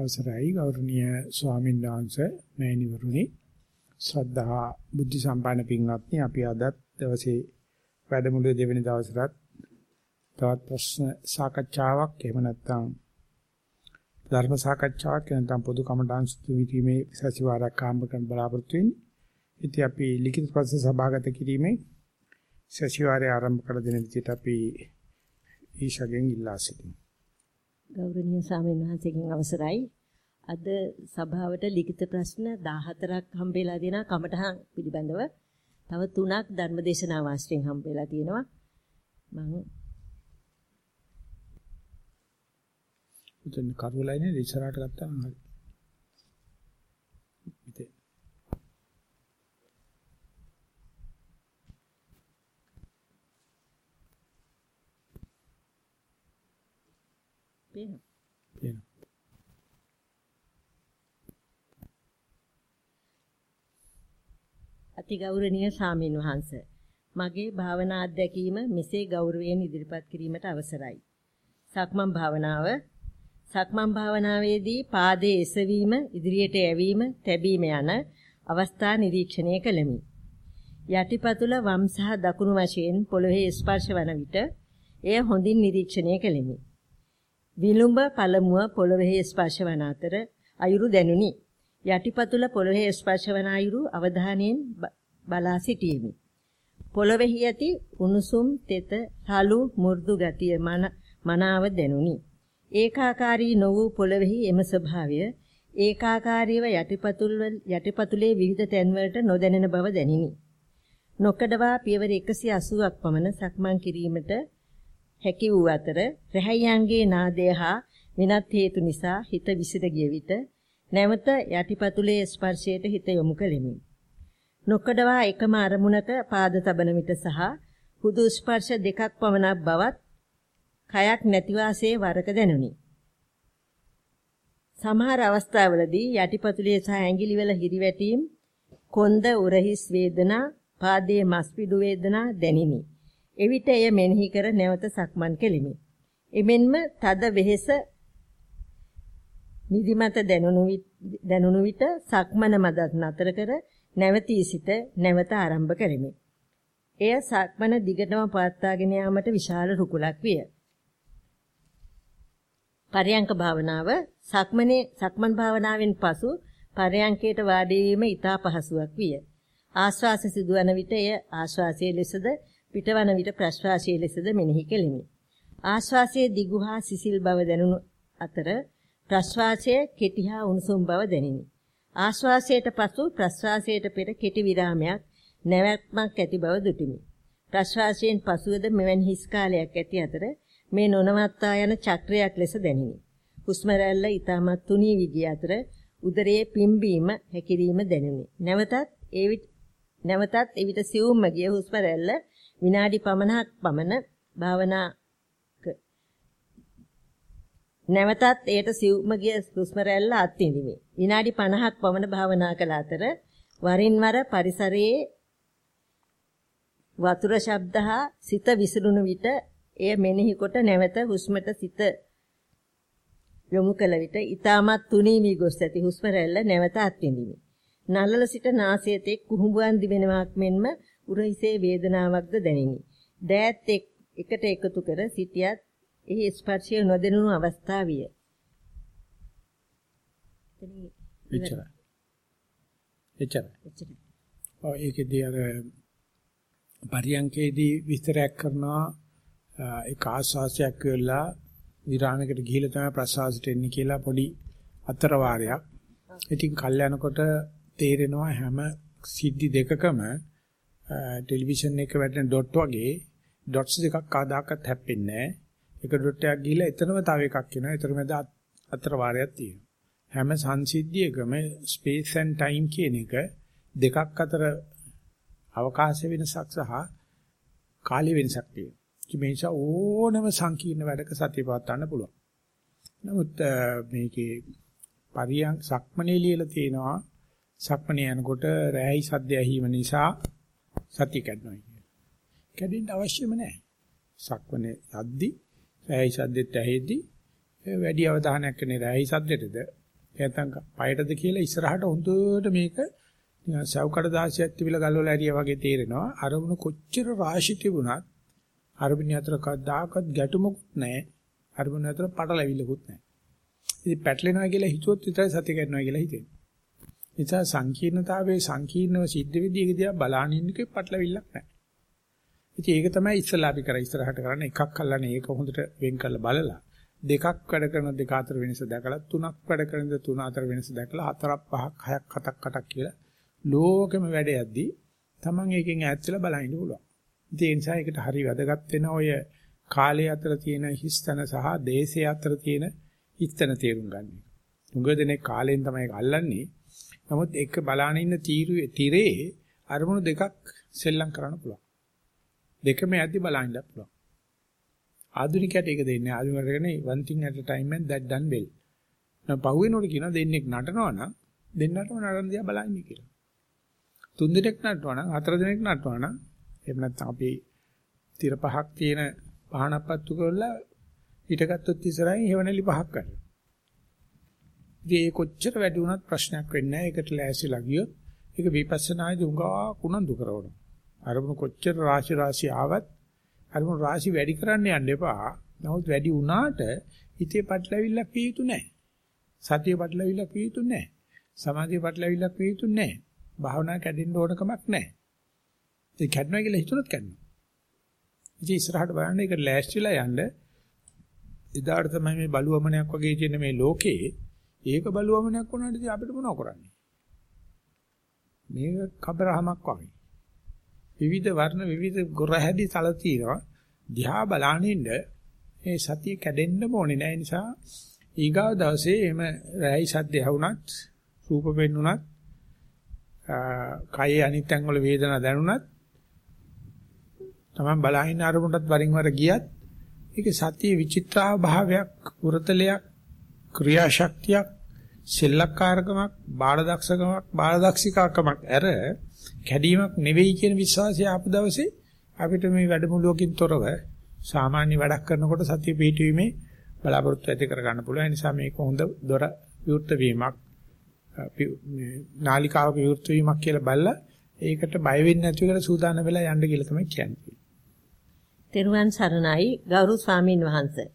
අවසරයි ගෞරවනීය ස්වාමීන් වහන්සේ මෑණිවරුනි ශ්‍රද්ධා බුද්ධ සම්පන්න පින්වත්නි අපි අද දවසේ වැඩමුළුවේ දෙවෙනි දවසට තවත් ප්‍රශ්න සාකච්ඡාවක් එහෙම නැත්නම් ධර්ම සාකච්ඡාවක් නැත්නම් පොදු කමඨාන් සුවිීමේ සතිವಾರක් ආරම්භ කරන්න බලාපොරොත්තු වෙන්නේ. ඉතින් අපි ලිඛිත ප්‍රශ්න සභාගත කිරීමේ සතිವಾರය ආරම්භ කළ දින විදිහට අපි ඊශගෙන් ඉල්ලා සිටිමු. ගෞරවනීය ස්වාමීන් වහන්සේගෙන් අවසරයි. අද සභාවට ලිඛිත ප්‍රශ්න 14ක් හම්බෙලා දෙනා කමටහන් පිළිබඳව. තව 3ක් ධර්මදේශනා වාස්ත්‍රයෙන් හම්බෙලා තියෙනවා. මම උතන කරුවලයිනේ ඉස්සරහට ගත්තාම හරි. ඉතින් පේනවා. පේනවා. අතිගෞරවනීය සාමින් වහන්ස මගේ භාවනා අත්දැකීම මෙසේ ගෞරවයෙන් ඉදිරිපත් කිරීමට අවසරයි. සක්මන් භාවනාව සක්මන් භාවනාවේදී පාදයේ එසවීම, ඉදිරියට යැවීම, තැබීම යන අවස්ථා නිරීක්ෂණය කළෙමි. යටිපතුල වම් සහ දකුණු වශයෙන් පොළොවේ ස්පර්ශ වන විට එය හොඳින් නිරීක්ෂණය කළෙමි. විලුඹ පළමුව පොළොවේ ස්පර්ශ වන අතර අයුරු දැනුනි. යටිපතුල පොළොවේ ස්පර්ශ වන අයුරු අවධානයෙන් බලා සිටීමි. පොළොවේහි ඇති උණුසුම් තෙත තලු මු르දු ගතිය මනාව දැනුනි. ඒකාකාරී නො වූ පොළොවේහි එම ස්වභාවය ඒකාකාරීව යටිපතුල් යටිපතුලේ විවිධ තැන්වලට නොදැනෙන බව දැනිනි. නොකඩවා පියවර 180ක් පමණ සක්මන් කිරීමට හැකි වූ අතර රැහැයන්ගේ නාදය හා වෙනත් හේතු නිසා හිත විසිර ගිය විට නැවත යටිපතුලේ ස්පර්ශයට හිත යොමු කෙලිමි. නොකඩවා එකම අරමුණක පාද තබන විට සහ හුදු ස්පර්ශ දෙකක් පමණක් බවත් කයක් නැති වාසේ වරක දැනුනි. සමහර අවස්ථාවලදී යටිපතුලේ සහ ඇඟිලිවල හිරිවැටීම්, කොන්ද උරහිස් වේදනා, පාදයේ මස්පිඩු වේදනා දැනිනි. එවිට එය මෙනෙහි කර නැවත සක්මන් කෙලිමි. එමෙන්ම තද වෙහෙස නිදිමත දැනුණු විට සක්මන මදත් නතර කර නැවතී සිට නැවත ආරම්භ කරමි. එය සක්මන දිගටම පවත්වාගෙන යාමට විශාල රුකුලක් විය. පරයන්ක භාවනාව සක්මනේ සක්මන් භාවනාවෙන් පසු පරයන්කයට වාඩි වීම ඉතා පහසුවක් විය. ආශ්වාස සිදුවන විට එය ආශ්වාසයේ ලෙසද පිටවන විට ප්‍රශ්වාසයේ ලෙසද මෙනෙහි කෙලිමි. ආශ්වාසයේ දිගු හා සිසිල් බව දැනුණු අතර ප්‍රශ්වාසයේ කෙටි හා උණුසුම් බව දැනිනි. ආශ්වාසයට පසු ප්‍රශ්වාසයට පෙර කෙටි විරාමයක් නැවැත්මක් ඇති බව දුටිමි. ප්‍රශ්වාසයෙන් පසුවද මෙවැනි හිස් කාලයක් ඇති අතර මේ නොනවත්තා යන චක්‍රයක් ලෙස දැනිනි. හුස්ම රැල්ල ඊටමත් තුනී වී ගිය අතර උදරයේ පිම්බීම හැකිරීම දැනුනි. නැවතත් ඒ නැවතත් එවිට සිවුම්ම ගිය හුස්ම රැල්ල විනාඩි පමණක් පමණ භාවනා නැවතත් එයට සිව්ම ගිය හුස්ම රැල්ල අත්විඳිමි. විනාඩි 50ක් පමණ භාවනා කළ අතර වරින් වර පරිසරයේ වතුර ශබ්ද හා සිත විසිරුණු විට එය මෙනෙහි කොට නැවත හුස්මට සිත යොමු කළ විට ඊටමත් තුනී වී ගොස් ඇති හුස්ම රැල්ල නැවත අත්විඳිමි. නළල සිට නාසයේ කුහුඹුවන් දිවෙනවක් මෙන්ම උරහිසේ වේදනාවක්ද දැනිනි. දෑත් එකට එකතු කර සිටියත් එහි ස්පර්ශය නොදැනුණු අවස්ථාවිය. එච්චරයි. එච්චරයි. ඔව් ඒකෙදී අර පරියන්කේදී විස්තරයක් කරනවා ඒක ආස්වාසයක් වෙලා විරාමයකට ගිහිල්ලා තමයි ප්‍රසවාසයට එන්නේ කියලා පොඩි අතර වාරයක්. ඉතින් කල් යනකොට තේරෙනවා හැම සිද්ධි දෙකකම ටෙලිවිෂන් එක වැටෙන ඩොට් වගේ ඩොට්ස් දෙකක් කවදාකවත් හැප්පෙන්නේ නැහැ. එක ඩොට් එකක් ගිහලා එතනම තව එකක් එනවා. ඒතර මැද අතර වාරයක් තියෙනවා. හැම සංසිද්ධියකම ස්පේස් ඇන්ඩ් ටයිම් කියන එක දෙකක් අතර අවකාශ වෙනසක් සහ කාලය වෙනසක් තියෙනවා. මේ නිසා ඕනම සංකීර්ණ වැඩක සතිය පවත්වන්න පුළුවන්. නමුත් මේකේ පරියන් සක්මනේ ලියලා තියෙනවා සක්මනේ යනකොට රැහි සද්ද ඇහිම නිසා සතිය කැඩනවා කියන්නේ. කැඩෙන්න අවශ්‍යම නැහැ. සක්මනේ යද්දි රැහි සද්දෙත් ඇහෙද්දි වැඩි අවධානයක් කරන්නේ රැහි සද්දෙටද නැත්නම් පයටද කියලා ඉස්සරහට හොඳට මේක සව්කඩ දාසියක් තිබිලා ගල්වල ඇරියා වගේ තේරෙනවා. අරමුණු කොච්චර රාශි තිබුණත් අරමුණ අතර කවදාකවත් ගැටුමකුත් නැහැ. අරමුණ අතර පටලැවිල්ලකුත් නැහැ. ඉතින් පැටලෙනවා කියලා හිතුවොත් විතරයි සතිය ගන්නවා කියලා හිතෙන්නේ. නිසා සංකීර්ණතාවයේ සංකීර්ණව සිද්ධ වෙදී දිහා බලාගෙන ඉන්නකේ පටලවිල්ලක් නැහැ. ඉතින් ඒක තමයි ඉස්සලා අපි කරා ඉස්සරහට කරන්නේ එකක් අල්ලන්නේ ඒක හොඳට වෙන් කරලා බලලා දෙකක් වැඩ කරන දෙක අතර වෙනස දැකලා තුනක් වැඩ කරන තුන අතර වෙනස දැකලා හතරක් පහක් හයක් හතක් අටක් කියලා ලෝකෙම වැඩ යද්දී Taman එකෙන් ඈත් වෙලා බලන්න පුළුවන්. ඉතින් ඒ නිසා ඒකට හරි වැදගත් වෙන ඔය කාලය අතර තියෙන හිස්තන සහ දේශය අතර තියෙන හිස්තන තේරුම් ගන්න. උඟ දෙනේ කාලෙන් තමයි අල්ලන්නේ. නමුත් එක බලාන ඉන්න තීරුවේ තිරේ අරමුණු දෙකක් සෙල්ලම් කරන්න පුළුවන්. දෙකම යද්දි බලන්න පුළුවන්. ආධුනිකයට ඒක දෙන්නේ ආධුනිකයට කියන්නේ one thing at a time and that done well. දැන් පහුවෙනකොට කියනවා දෙන්නෙක් නටනවා නම් දෙන්නටම නටන දිහා බලන්නේ කියලා. තුන් දිනක් නටනවා නම් හතර දිනක් නටනවා නම් එහෙම නැත්නම් අපි තිර පහක් තියෙන පහනක් පත්තු කරලා හිටගත්තොත් ඉස්සරහින් හේවණලි පහක් කරනවා. ඉතින් ඒ කොච්චර වැඩි වුණත් ප්‍රශ්නයක් වෙන්නේ නැහැ. ඒකට ලෑස්තිලා ගියොත් ඒක විපස්සනායේදී උඟා කුණන්දු කරනවා. අරමුණු කොච්චර රාශි රාශි ආවත් අරමුණු රාශි වැඩි කරන්න යන්න එපා. නමුත් වැඩි වුණාට හිතේ පටලවිල්ලක් පිය යුතු නැහැ. සතිය පටලවිල්ලක් පිය යුතු නැහැ. සමාධිය පටලවිල්ලක් පිය යුතු නැහැ. භාවනා කැඩෙන්න ඕන කමක් නැහැ. ඒ කැඩනවා කියලා හිතුනොත් කැඩනවා. ඉතින් ඉස්සරහට බලන්න ඒක ලෑස්තිලා යන්න එදාට තමයි මේ බලුවමනයක් වගේ තියෙන මේ ලෝකේ ඒක බලුවමනක් වුණාට ඉතින් අපිට මොනව කරන්නේ? මේක කබරහමක් වගේ. විවිධ වර්ණ විවිධ ගොරහැඩි තල තියෙනවා. දිහා බලානින්න මේ සතිය කැඩෙන්න ඕනේ නැහැ නිසා ඊගාව දවසේ එimhe රැයි සද්ද ඇහුණත් රූප පෙන්නුණත් කයේ අනිත් තැන් වල වේදනා දැනුණත් තමයි බලාහින්න අරමුණටත් වරින් වර ගියත් ඒක සතිය විචිත්‍රා භාවයක් උරතලයක් ක්‍රියාශක්තියක් සෙල්ලක්කාරකමක් බාලදක්ෂකමක් බාලදක්ෂිකාකමක් ඇර කැඩීමක් නෙවෙයි කියන විශ්වාසය ආපු දවසේ අපිට මේ වැඩමුළුවකින් තොරව සාමාන්‍ය වැඩක් කරනකොට සතිය පිහිටීමේ බලාපොරොත්තු ඇති කර ගන්න පුළුවන්. ඒ නිසා මේක හොඳ දොර විවෘත වීමක් නාලිකාවක විවෘත වීමක් කියලා බලලා ඒකට බය වෙන්නේ නැති වෙලා සූදානම් වෙලා යන්න කියලා තමයි කියන්නේ. තෙරුවන් සරණයි ගෞරව ස්වාමින් වහන්සේ.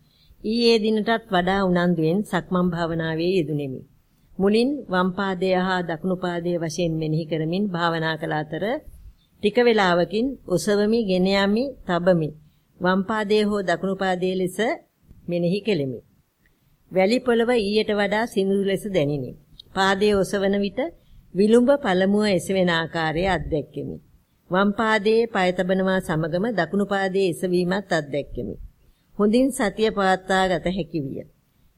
ඊයේ දිනටත් වඩා උනන්දුවෙන් සක්මන් භාවනාවේ යෙදුණෙමි. මුලින් වම් පාදය හා දකුණු පාදය වශයෙන් මෙනෙහි කරමින් භාවනා කළ අතර ටික වේලාවකින් ඔසවමි, ගෙන යමි, තබමි. වම් පාදයේ හෝ දකුණු පාදයේ ලෙස මෙනෙහි කෙලිමි. වැලි පොළව ඊට වඩා සිනිඳු ලෙස දැනිනි. පාදයේ ඔසවන විට විලුඹ පළමුව එසවෙන ආකාරය අත්දැක්කෙමි. වම් පාදයේ පය තබනවා සමගම දකුණු පාදයේ එසවීමත් අත්දැක්කෙමි. හොඳින් සතිය පවත්වා ගත හැකි විය.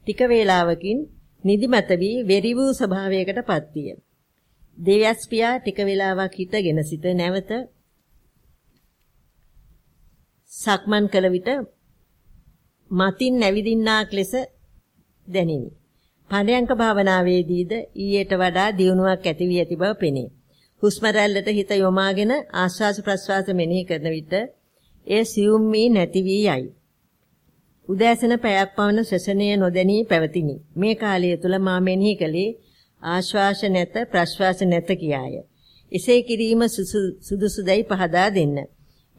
ටික වේලාවකින් නිදිමත වී වෙරි වූ ස්වභාවයකටපත් විය. දෙවියස් පියා ටික වේලාවක් හිටගෙන සිට නැවත සක්මන් කළ විට මතින් නැවිදින්නාක් ලෙස දැනිනි. පණයන්ක භාවනාවේදීද ඊයට වඩා දියුණුවක් ඇති වී ඇති බව පෙනේ. හුස්ම රැල්ලට හිත යොමාගෙන ආශ්වාස ප්‍රශ්වාස මෙනෙහි කරන විට එය සියුම් වී නැති වී යයි. උදෑසන පැයක් පවන ශ්වසනය නොදැනී පැවතිනි. මේ කාලය තුල මා මෙනෙහි කළේ ආශ්වාස නැත ප්‍රශ්වාස නැත කියාය. එසේ කිරීම සුදුසුදයි පහදා දෙන්න.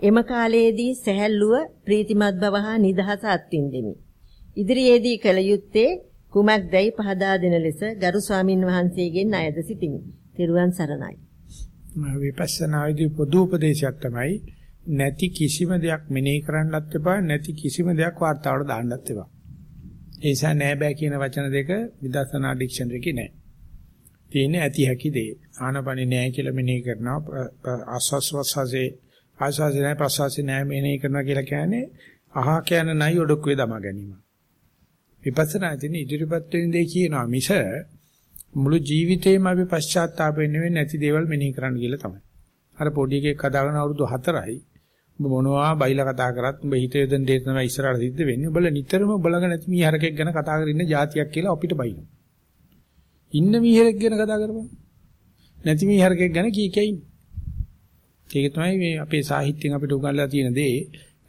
එම කාලයේදී සැහැල්ලුව ප්‍රීතිමත් බව හා නිදහස අත්විඳෙමි. ඉදිරියේදී කල යුත්තේ කුමක්දයි පහදා දෙන ලෙස ගරු ස්වාමින් වහන්සේගෙන් අයද සිටිමි. තෙරුවන් සරණයි. විපස්සනායේදී පොදු උපදේශයක් තමයි නැති කිසිම දෙයක් මෙනෙහි කරන්නත් එපා නැති කිසිම දෙයක් වார்த்தාවට දාන්නත් එපා. ඒ නිසා නෑ බෑ කියන වචන දෙක විදර්ශනා ඩික්ෂනරි එකේ නෑ. තියෙන්නේ ඇති හැකි දේ. ආනපනේ නෑ කියලා මෙනෙහි කරනවා ආස්වාස්වාසසේ ආස්වාසේ නෑ ප්‍රසවාසේ නෑ මෙනෙහි කරනවා කියලා කියන්නේ අහා කියන නයි ඔඩොක්කුවේ දමා ගැනීම. විපස්සනා දින ඉදිරිපත් වෙන දේ කියනවා මිස මුළු ජීවිතේම අපි පශ්චාත්තාප වෙන්නේ නැති දේවල් මෙනෙහි කරන්න කියලා තමයි. අර පොඩි එකෙක් හදාගෙන අවුරුදු 4යි උඹ මොනවා බයිලා කතා කරත් උඹ හිත යොදන දේ තමයි ඉස්සරහට සිද්ධ වෙන්නේ. උඹලා නිතරම බලගෙන නැති මීහරකෙක් ගැන කතා කරගෙන ඉන්න જાතියක් කියලා අපිට බයිනවා. ඉන්න මීහරෙක් ගැන කතා කරපන්. නැති මීහරකෙක් ගැන කී කිය ඉන්නේ. ඒක තමයි මේ අපේ සාහිත්‍යයෙන් අපිට උගන්ලා තියෙන දේ.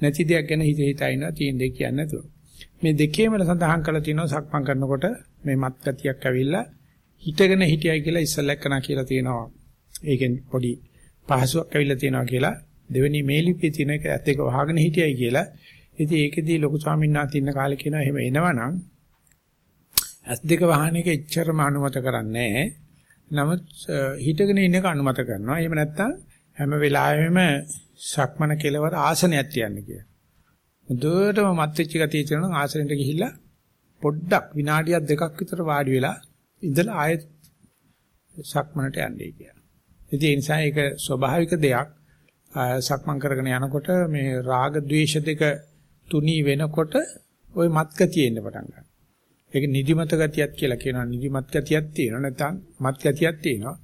නැති දෙයක් ගැන හිත හිතා ඉන්නවා තියෙන දෙයක් කියන්නේ නැතුව. මේ දෙකේම සඳහන් කරලා තියෙනවා සක්මන් කරනකොට මේ මත් ගතියක් ඇවිල්ලා හිතගෙන හිටියයි කියලා ඉස්සලක්කනා කියලා තියෙනවා. ඒකෙන් පොඩි පහසුවක් ඇවිල්ලා තියෙනවා කියලා දෙවෙනි මේ ලිපියේ තියෙන එක ඇත්ත එක වහගෙන හිටියයි කියලා. ඉතින් ඒකෙදී ලොකු ස්වාමීන් වහන්සේ ඉන්න කාලේ කියනවා එහෙම එනවනම් ඇස් දෙක වහන එක එච්චරම අනුමත කරන්නේ නැහැ. නමුත් හිටගෙන ඉන්න එක අනුමත කරනවා. එහෙම නැත්නම් හැම වෙලාවෙම සක්මන කෙලවර ආසනයක් තියන්න කියලා. මුදුවටම මත් වෙච්ච ගතිය තියෙනවා ආසනෙට ගිහිල්ලා පොඩ්ඩක් විනාඩියක් දෙකක් විතර වාඩි වෙලා ඉඳලා ආයෙත් සක්මනට යන්නේ කියලා. ඉතින් ඒ නිසා ඒක ස්වභාවික දෙයක්. සක්මන් කරගෙන යනකොට මේ රාග ద్వේෂ දෙක තුනී වෙනකොට ওই මත් ගතිය එන්න පටන් ගන්නවා. ඒක නිදිමත ගතියක් කියලා කියනවා. නිදිමත් ගතියක් තියෙනවා නැත්නම් මත් ගතියක් තියෙනවා.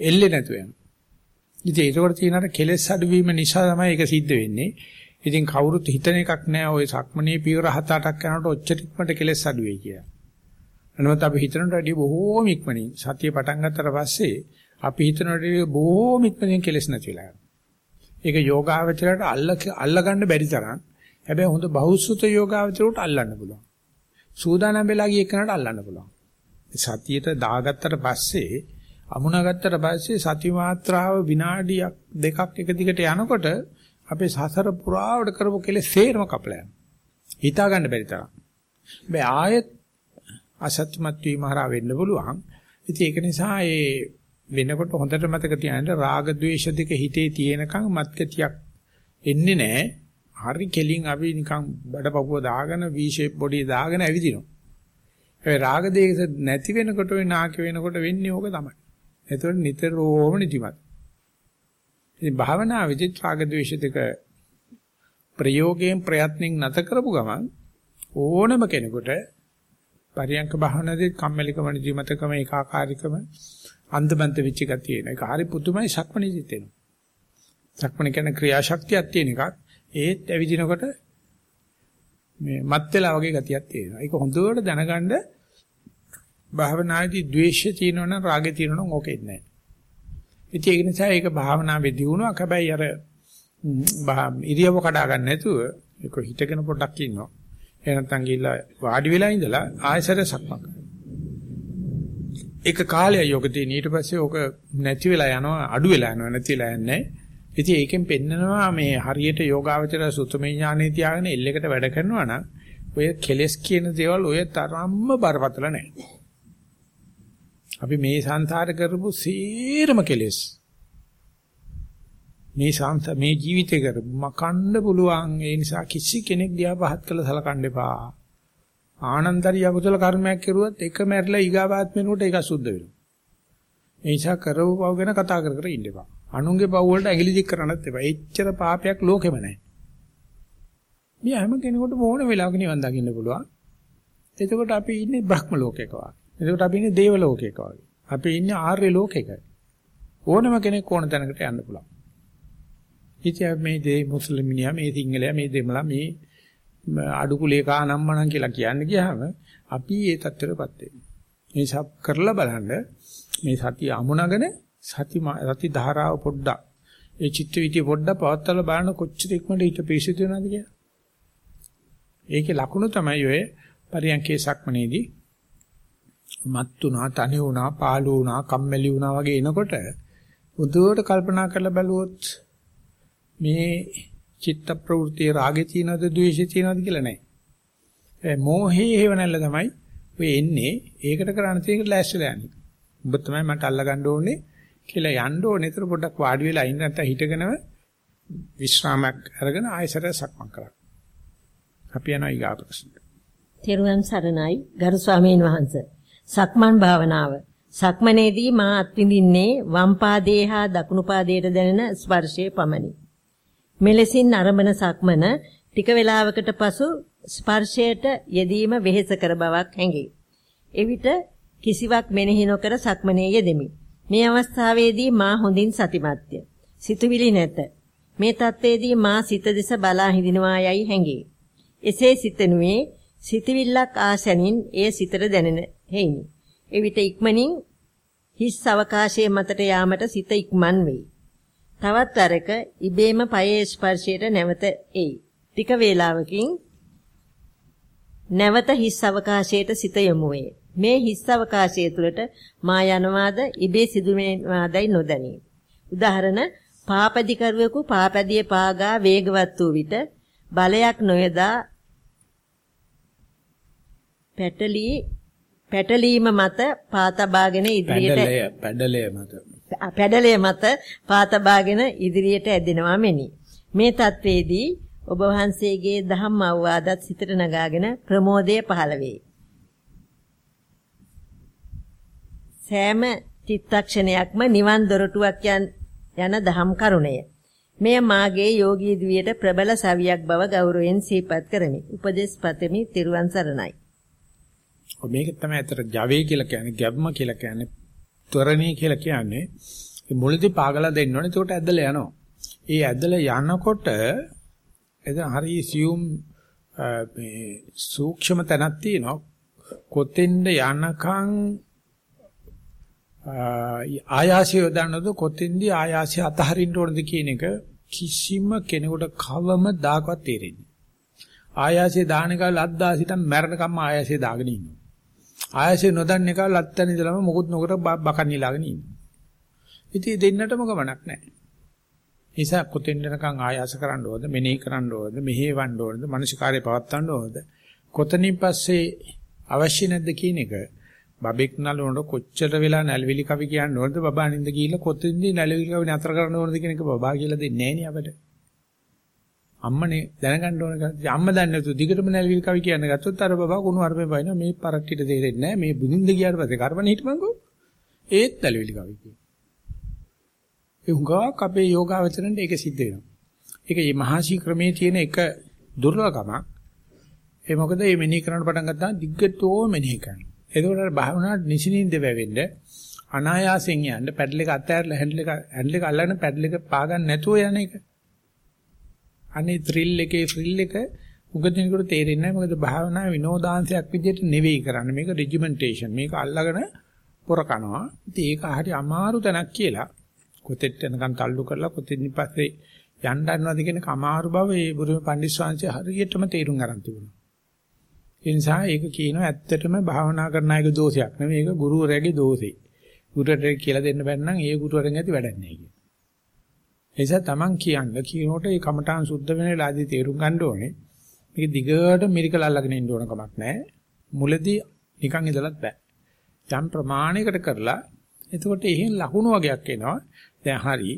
එල්ලේ නැතුව යනවා. ඉතින් ඒකෝට තියෙන අර කෙලෙස් අඩුවීම නිසා තමයි ඒක සිද්ධ වෙන්නේ. ඉතින් කවුරුත් හිතන එකක් නෑ ওই සක්මනේ පියවර හත අටක් යනකොට ඔච්චරින්මට කෙලෙස් අඩු වෙයි කියලා. එනවත් අපි හිතනට වැඩිය බොහෝම ඉක්මනින් සතිය පටන් ගත්තට පස්සේ අපි හිතනට වැඩිය බොහෝම ඉක්මනින් කෙලෙස් නැතිලා යනවා. ඒක යෝගාවචරයට අල්ල අල්ල ගන්න බැරි තරම්. හැබැයි හොඳ බහුසුත යෝගාවචරයට අල්ලන්න පුළුවන්. සූදානම් වෙලා ගිය කෙනාට අල්ලන්න පුළුවන්. සතියට දාගත්තට පස්සේ අමුණගත්තට පස්සේ සති මාත්‍රාව විනාඩියක් දෙකක් එක දිගට යනකොට අපේ සසර පුරාවට කරපු කෙලෙස් සේරම කපලා යනවා. හිතා ගන්න බැරි තරම්. හැබැයි ආයෙත් අසත්‍යමත් වීම හරහා වෙන්න පුළුවන්. ඉතින් ඒක නිසා ඒ වෙනකොට හොඳට මතක තියාගන්න රාග ద్వේෂ දෙක හිතේ තියෙනකන් මත්කතියක් එන්නේ නැහැ. හරි කෙලින් අපි නිකන් බඩපපුව දාගෙන V shape body දාගෙන ඇවිදිනවා. ඒ රාග දේශ නැති වෙනකොට වෙන ආක වෙනකොට වෙන්නේ ඕක තමයි. ඒතකොට නිතරම නිදිමත්. ඉතින් භාවනා විදිහට රාග ద్వේෂ දෙක ප්‍රයෝගයෙන් ප්‍රයත්නෙන් නැත කරපු ගමන් ඕනම කෙනෙකුට පරියංක භාවනාවේ කම්මැලිකම නිදිමතකම ඒකාකාරීකම අන්දමන්ත වෙච්ච ගතිය එන. ඒක හරි පුදුමයි සක්මණේදිත් එනවා. සක්මණ කියන්නේ ක්‍රියාශක්තියක් තියෙන එකක්. ඒත් ඇවිදිනකොට මේ මත් වෙලා වගේ ගතියක් තියෙනවා. ඒක හොඳට දැනගන්න භාවනාදී ද්වේෂය තියෙනවනම් රාගය තියෙනවනම් ඕකෙත් නැහැ. ඉතින් ඒක නිසා ඒක භාවනාවේ දියුණුවක්. හැබැයි අර ඉරියව කඩා ගන්න නැතුව ඒක හිතගෙන පොඩ්ඩක් ඉන්නවා. එහෙ නැත්නම් ගිහිල්ලා වාඩි වෙලා ඉඳලා ආයසර සක්මන් කරනවා. ඒක කාලය යෝගදී ඊට පස්සේ ඕක නැති වෙලා යනවා අඩු වෙලා යනවා නැති වෙලා යන්නේ. ඉතින් ඒකෙන් පෙන්නනවා මේ හරියට යෝගාවචර සුතමේ ඥානෙ තියාගෙන එල්ලෙකට වැඩ කරනවා නම් ඔය කෙලස් කියන දේවල් ඔය තරම්ම බරපතල නැහැ. අපි මේ සංසාර කරපු සීරම කෙලස් මේ සංස මේ ජීවිතේ කරපු මකන්න පුළුවන් ඒ නිසා කිසි කෙනෙක් දිහා පහත් කළ සලකන්න එපා. ආනන්දරිය අකුසල කර්මයක් කෙරුවත් එක මැරිලා ඊගාවාත් වෙනකොට ඒක සුද්ධ වෙනවා. ඒ නිසා කරව පව ගැන කතා කර කර ඉන්න එපා. අනුන්ගේ පව වලට ඇඟිලි දික් කරන්නත් එපා. එච්චර පාපයක් ලෝකෙම නැහැ. මේ හැම කෙනෙකුටම ඕන වෙලාවක නිවන් දකින්න පුළුවන්. එතකොට අපි ඉන්නේ බ්‍රහ්ම ලෝකයක වගේ. එතකොට අපි ඉන්නේ දේව ලෝකයක වගේ. අපි ඉන්නේ ආර්ය ලෝකයක. ඕනම කෙනෙක් ඕන තැනකට යන්න පුළුවන්. ඉතින් මේ දේ මුස්ලිමිනියා මේ සිංහලයා මේ දෙමළා මේ අඩු කුලේ කානම්මනම් කියලා කියන්න ගියාම අපි ඒ තත්ත්වයටපත් වෙනවා. මේ සබ් කරලා බලන්න මේ සතිය අමුණගෙන සති සති ධාරාව පොඩ්ඩක් ඒ චිත්ත විදිය පොඩ්ඩක් පවත්තලා බලන කොච්චර ඉක්මනට හිත පිරිසිදු වෙනවද කියලා. ඒකේ ලකුණු තමයි ඔය පරියන්කේ සක්මනේදී මත් උනා, තනි උනා, පාළු උනා, කම්මැලි උනා වගේ එනකොට බුදුවට කල්පනා කරලා බැලුවොත් මේ චිත්ත ප්‍රවෘත්ති රාගේ තියනවද, ද්වේෂේ තියනවද කියලා නැහැ. ඒ මෝහේ හේව නැල්ල තමයි ඔය එන්නේ. ඒකට කරන්න තියෙන ලෑස්තිලා යන්නේ. ඔබ තමයි මට අල්ලගන්න ඕනේ කියලා යන්න ඕනේ. ඒතර පොඩ්ඩක් වාඩි වෙලා ඉන්න නැත්නම් හිටගෙනම විශ්‍රාමයක් අරගෙන ආයසර සක්මන් කරා. අපි යනවා ඊගා ප්‍රශ්නට. තෙරුවන් සරණයි ගරු ස්වාමීන් වහන්සේ. සක්මන් භාවනාව. සක්මනේදී මා අත්විඳින්නේ වම් පාදයේ හා දකුණු පාදයට දැනෙන ස්පර්ශයේ පමණි. මෙලෙසින් අරඹන සක්මන ටික වේලාවකට පසු ස්පර්ශයට යෙදීම වෙහෙසකර බවක් හැඟේ. එවිට කිසිවක් මෙනෙහි නොකර සක්මනේ යෙදෙමි. මේ අවස්ථාවේදී මා හොඳින් සතිමත්ය. සිතුවිලි නැත. මේ තත්ත්වයේදී මා සිත දෙස බලා හිඳිනවා යයි හැඟේ. එසේ සිතනුවේ සිතවිල්ලක් ආසැනින් එය සිතට දැනෙන හේිනි. එවිට ඉක්මනින් හිස් අවකාශයේ මතට යාමට සිත ඉක්මන් වෙයි. තවත් අරක ඉබේම පයේ ස්පර්ශයට නැවත එයි. ටික වේලාවකින් නැවත හිස් අවකාශයට සිත යොමු වේ. මේ හිස් අවකාශය තුළට මා යනවාද ඉබේ සිදුවෙනවාදයි නොදැනේ. උදාහරණ පාපදි කරුවෙකු පාපදියේ පාගා වේගවත් වූ විට බලයක් නොයදා පැටලී පැටලීම මත පාතබාගෙන ඉදිරියට පැඩලය මත පැඩලය මත පාතබාගෙන ඉදිරියට ඇදෙනවා මෙනි. මේ தത്വෙදී ඔබ වහන්සේගේ ධම්ම අවවාදත් සිතට නගාගෙන ප්‍රමෝදය පහළ වේ. සෑම චිත්තක්ෂණයක්ම නිවන් දොරටුවක් යන ධම් කරුණය. මෙය මාගේ යෝගී දිවියට ප්‍රබල සවියක් බව ගෞරවයෙන් සිහිපත් කරමි. උපදේශ පතමි. තෙරුවන් සරණයි. මේක තමයි අතර ජවයේ කියලා කියන්නේ, ගැබ්ම කියලා කියන්නේ ත්වරණී කියලා කියන්නේ මුලදී පාගලා දෙන්න ඕනේ එතකොට ඇදලා යනවා. ඒ ඇදලා යනකොට එතන හරි සියුම් මේ සූක්ෂම තැනක් තියෙනවා. කොතෙන්ද යනකම් ආයාසය යොදන්නද කොතෙන්ද ආයාසය අතහරින්න ඕනද කියන එක කිසිම කෙනෙකුට කවම දාකවත් තේරෙන්නේ. ආයාසය දාන එක ලද්දාසිට මැරෙනකම් ආයාසය දාගෙන ඉන්නවා. ආයසේ නොදන්න එක ලත්තන ඉඳලම මොකුත් නොකර බකන් නිලාගෙන ඉන්නවා. ඉතින් දෙන්නටම ගමනක් නැහැ. නිසා කොතෙන් යනකම් ආයාස කරන්න ඕනද, මෙනෙහි කරන්න ඕනද, මෙහෙවන්න ඕනද, මානසිකාරය පවත්වන්න ඕනද, කොතනින් පස්සේ අවශ්‍ය නැද්ද කියන එක බබෙක් නලනකොට කොච්චර වෙලා නැලවිලි කවි කියන්න ඕනද, බබා නින්ද ගිහිල්ලා කොතෙන්ද නැලවිලි කවි නතර කරන්න ඕනද කියන එක බබා කියලා දෙන්නේ නැහැ නේ අපිට. අම්මනේ දැනගන්න ඕන කම අම්මා දන්නේ නැතු දිගටම නැලවිලි කවි කියන්න ගත්තොත් අර බබා කුණු අරපේ වයින්නවා මේ පරට්ටිට තේරෙන්නේ නැහැ. මේ බුදින්ද ගියාට පස්සේ කරවන හිටපන්කෝ ඒත් නැලවිලි කවි කියන ඒ හුඟක් අපේ යෝගාවචරෙන්ට ඒක සිද්ධ වෙනවා. ඒක මේ මහසි ක්‍රමයේ තියෙන එක දුර්ලභකමක්. ඒ මොකද මේ මෙනෙහි කරන්න පටන් ගත්තා දිග්ගටෝ මෙනෙහි කරනවා. එතකොට අර භාවනාවට නිසිනින්ද වැවෙන්න අනායාසයෙන් යන්න පැඩල් එක අතහැරලා හැන්ඩල් එක හැන්ඩල් එක අල්ලගෙන පැඩල් එක පාගන්න නැතුව යන එක අනේ thrill එකේ thrill එක උගදිනේකට තේරෙන්නේ නැහැ. මොකද භාවනා විනෝදාංශයක් විදිහට නෙවෙයි කරන්නේ. මේක regimentation. මේක අල්ලගෙන පොර කනවා ඉතින් ඒක හරි අමාරු තැනක් කියලා. කොතෙත් යනකම් තල්ලු කරලා කොතෙන් පස්සේ යන්න ගන්නවද කියන කමාරු බව ඒ බුදුම පඬිස්සංශය හරියටම තේරුම් ගන්න තිබුණා. ඒ නිසා ඒක කියනවා ඇත්තටම භාවනා කරන අයගේ දෝෂයක් නෙවෙයි. ඒක ගුරුවරයාගේ දෝෂේ. ගුරුවරට කියලා දෙන්න බැන්නම් ඒ ගුරුවරෙන් ඇති වැඩක් නැහැ කියලා. නිසා Taman කියන්න කියනකොට ඒ කමඨාන් සුද්ධ වෙන වෙලාවදී තේරුම් ගන්න ඕනේ. මේක දිගට මිරිකල අල්ලගෙන ඉන්න ඕන කමක් නැහැ. මුලදී නිකන් ඉඳලත් බෑ. යම් ප්‍රමාණයකට කරලා එතකොට එහෙන් ලකුණු වගේක් එනවා. දැන් හරි.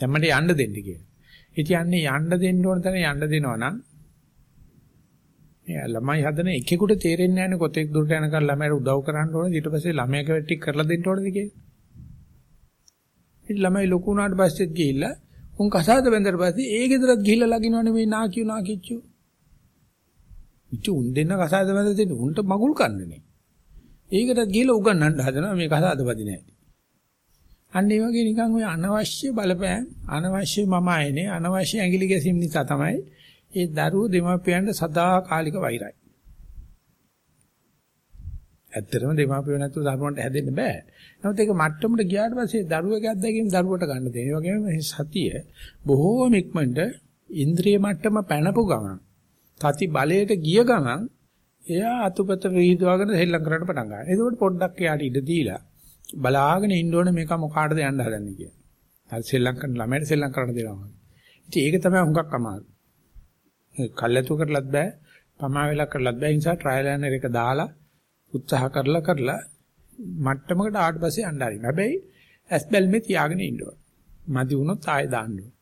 දැන් මට යන්න දෙන්න කියලා. ඉතින් යන්නේ යන්න දෙන්න ඕන තැන යන්න දෙනවා නම් මේ ළමයි හදන එකෙකුට තේරෙන්නේ නැහැ නේ කොතෙක් දුරට යනකම් ළමයට උදව් කරන්න ඕනේ ඊට පස්සේ ළමයාට ටික කරලා දෙන්න ඕනද කියලා. ඉතින් ළමයි ලොකු වුණාට පස්සෙත් ගිහිල්ලා උන් කසාද බැඳලා පස්සේ ඒ ගෙදරත් ගිහිල්ලා ලගිනවනේ මේ නාකියු නාකිච්චු. ඉච්චු උන් දෙන්න කසාද බැඳලා දෙන්න උන්ට මගුල් කන්නනේ. ඒකටත් ගිහිල්ලා උගන්නන්න හදනවා මේ කසාද බදින්නේ. අන්න ඒ වගේ නිකන් ඔය අනවශ්‍ය බලපෑම් අනවශ්‍ය මම ආයනේ අනවශ්‍ය ඇඟිලි ගැසීම් නිසා තමයි ඒ දරුවෝ දෙමාපියන්ට සදාකාලික වෛරයි. ඇත්තටම දෙමාපියෝ නැතුව දරුවන්ට හැදෙන්න බෑ. නමුත් ඒක මට්ටමට ගියාට පස්සේ දරුවගේ අත්දැකීම් දරුවට ගන්න දෙන. ඒ වගේම මේ සතිය බොහෝම ඉක්මනට ඉන්ද්‍රිය මට්ටම පැනපු ගමන් සති බලයට ගිය ගමන් එයා අතුපත විහිදුවගෙන හෙල්ලම් කරන්න පටන් ගන්නවා. එතකොට පොඩ්ඩක් එයාට ඉඩ දීලා බලාගෙන ඉන්න ඕනේ මේක මොකාටද යන්න හදන්නේ කියලා. හරි සෙල්ලම් කරන ළමයට සෙල්ලම් කරන්න දෙනවා. ඉතින් ඒක තමයි හුඟක් අමාරු. කල්ැතු කරලත් බෑ, පමා වෙලා කරලත් බෑ. ඒ නිසා ට්‍රයිල් ඇන්ඩ් එක දාලා උත්සාහ කරලා කරලා මට්ටමකට ආවට පස්සේ යන්න ආරින්න. හැබැයි ඇස් බැල්මේ තියාගෙන ඉන්න ඕන. මදි වුණොත් ආයෙ දාන්න ඕන.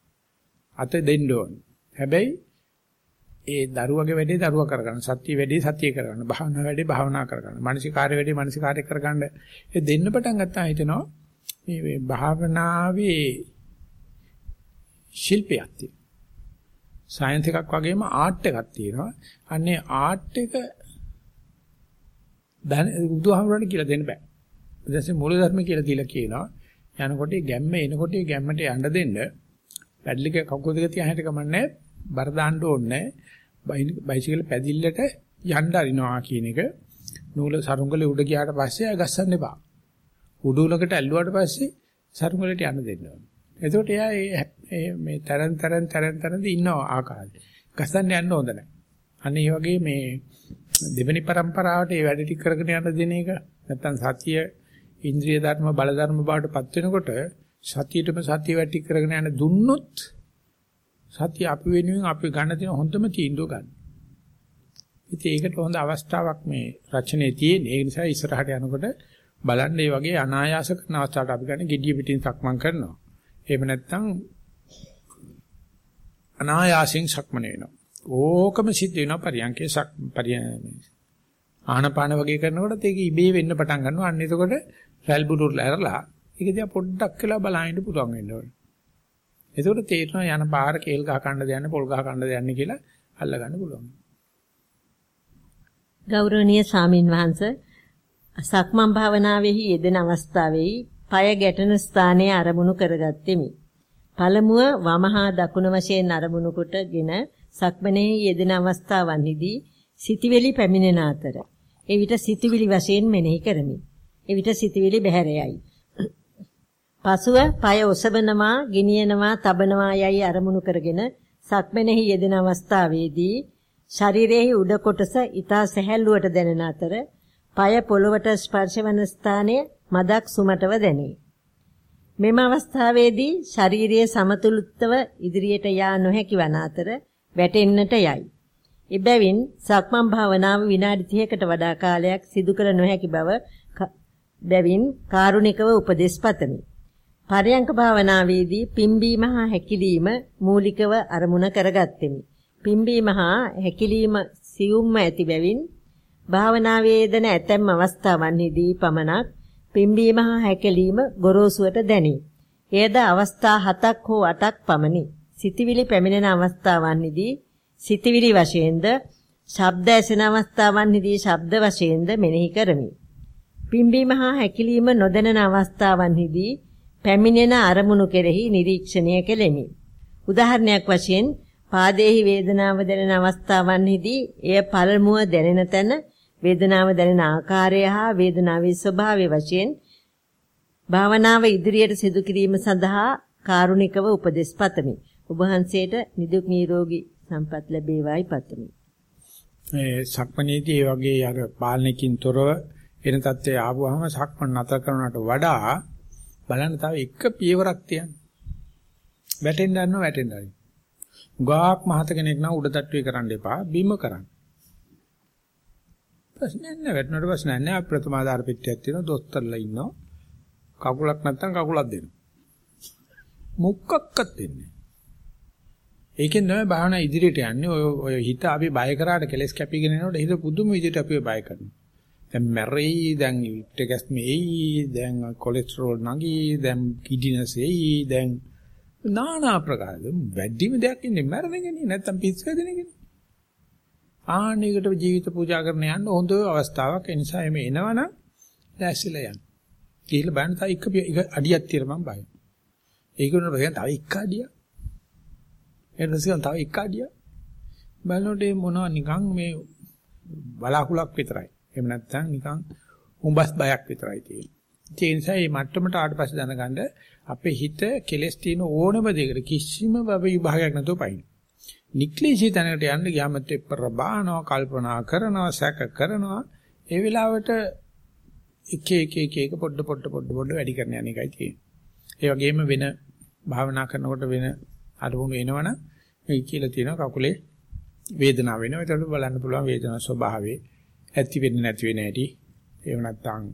අත දෙන්න ඕන. හැබැයි ඒ දරුවගේ වැඩේ දරුවා කරගන්න. සත්‍ය වැඩේ සත්‍ය කරගන්න. භාවනා වැඩේ භාවනා කරගන්න. මානසිකාර්ය වැඩේ මානසිකාර්ය කරගන්න. ඒ දෙන්න පටන් ගත්තා හිතෙනවා මේ භාවනාවේ ශිල්පයක් තියෙනවා. සයන්ස් එකක් වගේම ආර්ට් එකක් තියෙනවා. අන්නේ ආර්ට් එක බුදුහාමුදුරන්ට කියලා දෙන්න බෑ. ඊටසේ මූල ධර්ම කියලා දීලා කියනවා. යනකොට ගැම්ම එනකොට ගැම්මට යන්න දෙන්න. පැඩලික කකුල් දෙක තියා හැට කමන්නේ බර දාන්න ඕනේ. බයිසිකල් පැදිල්ලට යන්න අරිනවා කියන එක නූල සරුංගලේ උඩ ගියාට පස්සේ ගස්සන්න එපා. උඩුලකට ඇල්ලුවාට පස්සේ සරුංගලට යන්න දෙන්න ඕනේ. එතකොට එයා මේ තරන් තරන් තරන් තරන් ඉන්නවා ආකාරය. ගස්සන්න යන්න හොඳ නැහැ. අන්න ඒ වගේ මේ දෙවෙනි પરම්පරාවට ඒ වැඩ ටික කරගෙන යන දින එක නැත්තම් සතිය ඉන්ද්‍රිය ධර්ම බල ධර්ම බවට පත් වෙනකොට සතියටම සතිය වැඩ ටික කරගෙන යන දුන්නොත් සතිය අපි වෙනුවෙන් අපි ගන්න තියෙන හොඳම තීන්දුව ගන්න. ඉතින් ඒකට හොඳ අවස්ථාවක් මේ රචනයේ තියෙන. ඒ නිසා ඉස්සරහට යනකොට බලන්න මේ වගේ අනායාස කරන අවස්ථාවට අපි ගන්න gediya පිටින් සක්මන් කරනවා. එහෙම නැත්නම් අනායාසයෙන් සක්මන වෙනවා. ඕකම සිද්ධ වෙනවා පරියන්කේ සක් පරියන් ආනපාන වගේ කරනකොට ඒක ඉබේ වෙන්න පටන් ගන්නවා. අන්න එතකොට රැල් බුරුල් ඇරලා ඒක දිහා පොඩ්ඩක් වෙලා බලන්න පුළුවන් වෙන්න ඕනේ. එතකොට තේරෙනවා යන පාර කේල් ගහ කන්න දෙන්නේ පොල් ගහ කන්න දෙන්නේ කියලා අල්ල ගන්න පුළුවන්. ගෞරවනීය සාමින් වහන්සේ සක්මන් භාවනාවේහි යෙදෙන අවස්ථාවේහි পায় ගැටෙන ස්ථානයේ අරමුණු කරගත්තෙමි. පළමුව වමහා දකුණ වශයෙන් අරමුණු කොටගෙන සක්මනේ යෙදෙන අවස්ථාවන්හිදී සිටිවිලි පැමිණෙන අතර එවිට සිටිවිලි වශයෙන් මෙනෙහි කරමි. එවිට සිටිවිලි බැහැරයයි. පසුව পায় ඔසවනවා, ගෙනියනවා, තබනවා යයි අරමුණු කරගෙන සක්මනේහි යෙදෙන අවස්ථාවේදී ශරීරයේ උඩ කොටස ඊතා සැහැල්ලුවට දැනෙන අතර পায় පොළවට ස්පර්ශ වන ස්ථානයේ මදක් සුමටව දැනේ. මෙම අවස්ථාවේදී ශාරීරියේ සමතුලිතව ඉදිරියට යා නොහැකි වන අතර වැටෙන්නට යයි. එබැවින් සක්මන් භාවනාව විනාඩි 30කට වඩා කාලයක් සිදු කළ නොහැකි බව බැවින් කාරුණිකව උපදෙස් පතමි. පරයන්ක භාවනාවේදී පිම්බීම හා හැකිලීම මූලිකව අරමුණ කරගත්ෙමි. පිම්බීම හා හැකිලීම සියුම්ම ඇති බැවින් භාවනාවේ යෙදෙන ඇතැම් අවස්ථාවන්හිදී පමණක් පිම්බීම හා හැකිලීම ගොරෝසුවට දැනේ. එයද අවස්ථා 7ක් හෝ 8ක් පමණි. සිතවිලි පැමිණෙන අවස්ථාවන්හිදී සිතවිලි වශයෙන්ද ශබ්ද ඇසෙන අවස්ථාවන්හිදී ශබ්ද වශයෙන්ද මෙනෙහි කරමි. පිම්බීම හා හැකිලීම නොදැනෙන අවස්ථාවන්හිදී පැමිණෙන අරමුණු කෙරෙහි නිරීක්ෂණය කෙලෙමි. උදාහරණයක් වශයෙන් පාදයේහි වේදනාව දැනෙන අවස්ථාවන්හිදී එය පළමුව දැනෙන තැන වේදනාව දැනෙන ආකාරය හා වේදනාවේ ස්වභාවය වශයෙන් භාවනාව ඉදිරියට සිදු කිරීම සඳහා කාරුණිකව උපදෙස් පතමි. ඔබ වහන්සේට නිදුක් නිරෝගී සම්පත් ලැබේවායි පතමි. ඒ සක්මණේදී ඒ වගේ අර පාලනකින් තොරව එන තත්ත්වය ආවම සක්මන් නතර කරනවට වඩා බලන්න තව එක පියවරක් තියන්න. වැටෙන්න ගන්නව වැටෙන්න හරි. උගාක් මහත කෙනෙක් නම් උඩ තට්ටුවේ කරන්න එපා බිම කරන්න. ප්‍රශ්නයක් නෑ වැටෙනවට ප්‍රශ්නයක් නෑ ප්‍රථමාධාර පෙට්ටියක් තියෙනවා දොස්තරලා ඉන්නවා. කකුලක් නැත්තම් කකුලක් දෙනවා. මුක්කක්වත් දෙන්නේ ඒකෙන් තමයි භාවනා ඉදිරියට යන්නේ. ඔය ඔය හිත අපි බය කරාට කෙලස් කැපිගෙන යනකොට හිත පුදුම විදිහට අපිව බය කරනවා. දැන් මැරෙයි, දැන් ටෙකස් මේයි, දැන් කොලෙස්ටරෝල් නගී, දැන් කිඩිනස් එයි, දැන් নানা ආකාර වැඩිම දෙයක් ඉන්නේ මැරෙනගනේ නැත්තම් පිස්සු හැදෙනගනේ. ආන්නයකට ජීවිත පූජා කරන යන්න හොඳ අවස්ථාවක්. ඒ නිසා එමෙ එනවනම් දැස්සිලා යන්න. ගිහිල්ලා බලන්න තා එක අඩියක් තියලා මම බයයි. ඒක උනන බයන් තව එක අඩියක්. ඊට පස්සේ තව එක අඩියක්. බලනකොට මොනවා නිකන් මේ බලාකුලක් විතරයි. එහෙම නැත්නම් නිකන් උඹස් බයක් විතරයි තියෙන්නේ. ඒ නිසා මේ මට්ටමට ආවට පස්සේ දැනගන්න අපේ හිත කෙලස් තියෙන ඕනම දෙයකට කිසිම විභාගයක් නැතුව පයින්. නික්ලේශී තැනකට යන්න ගියාම තෙප්පර බානවා කල්පනා කරනවා සැක කරනවා ඒ වෙලාවට එක එක එක එක පොඩ පොඩ පොඩ පොඩ වැඩි කරන යන එකයි තියෙන්නේ. ඒ වගේම වෙන භාවනා කරනකොට වෙන අරමුණු එනවනම් මේ කියලා තියෙනවා කකුලේ වේදනාව වෙනවා. ඒකට බලන්න පුළුවන් වේදනාව ස්වභාවය ඇති වෙන්නේ නැති වෙන හැටි. එහෙම නැත්නම්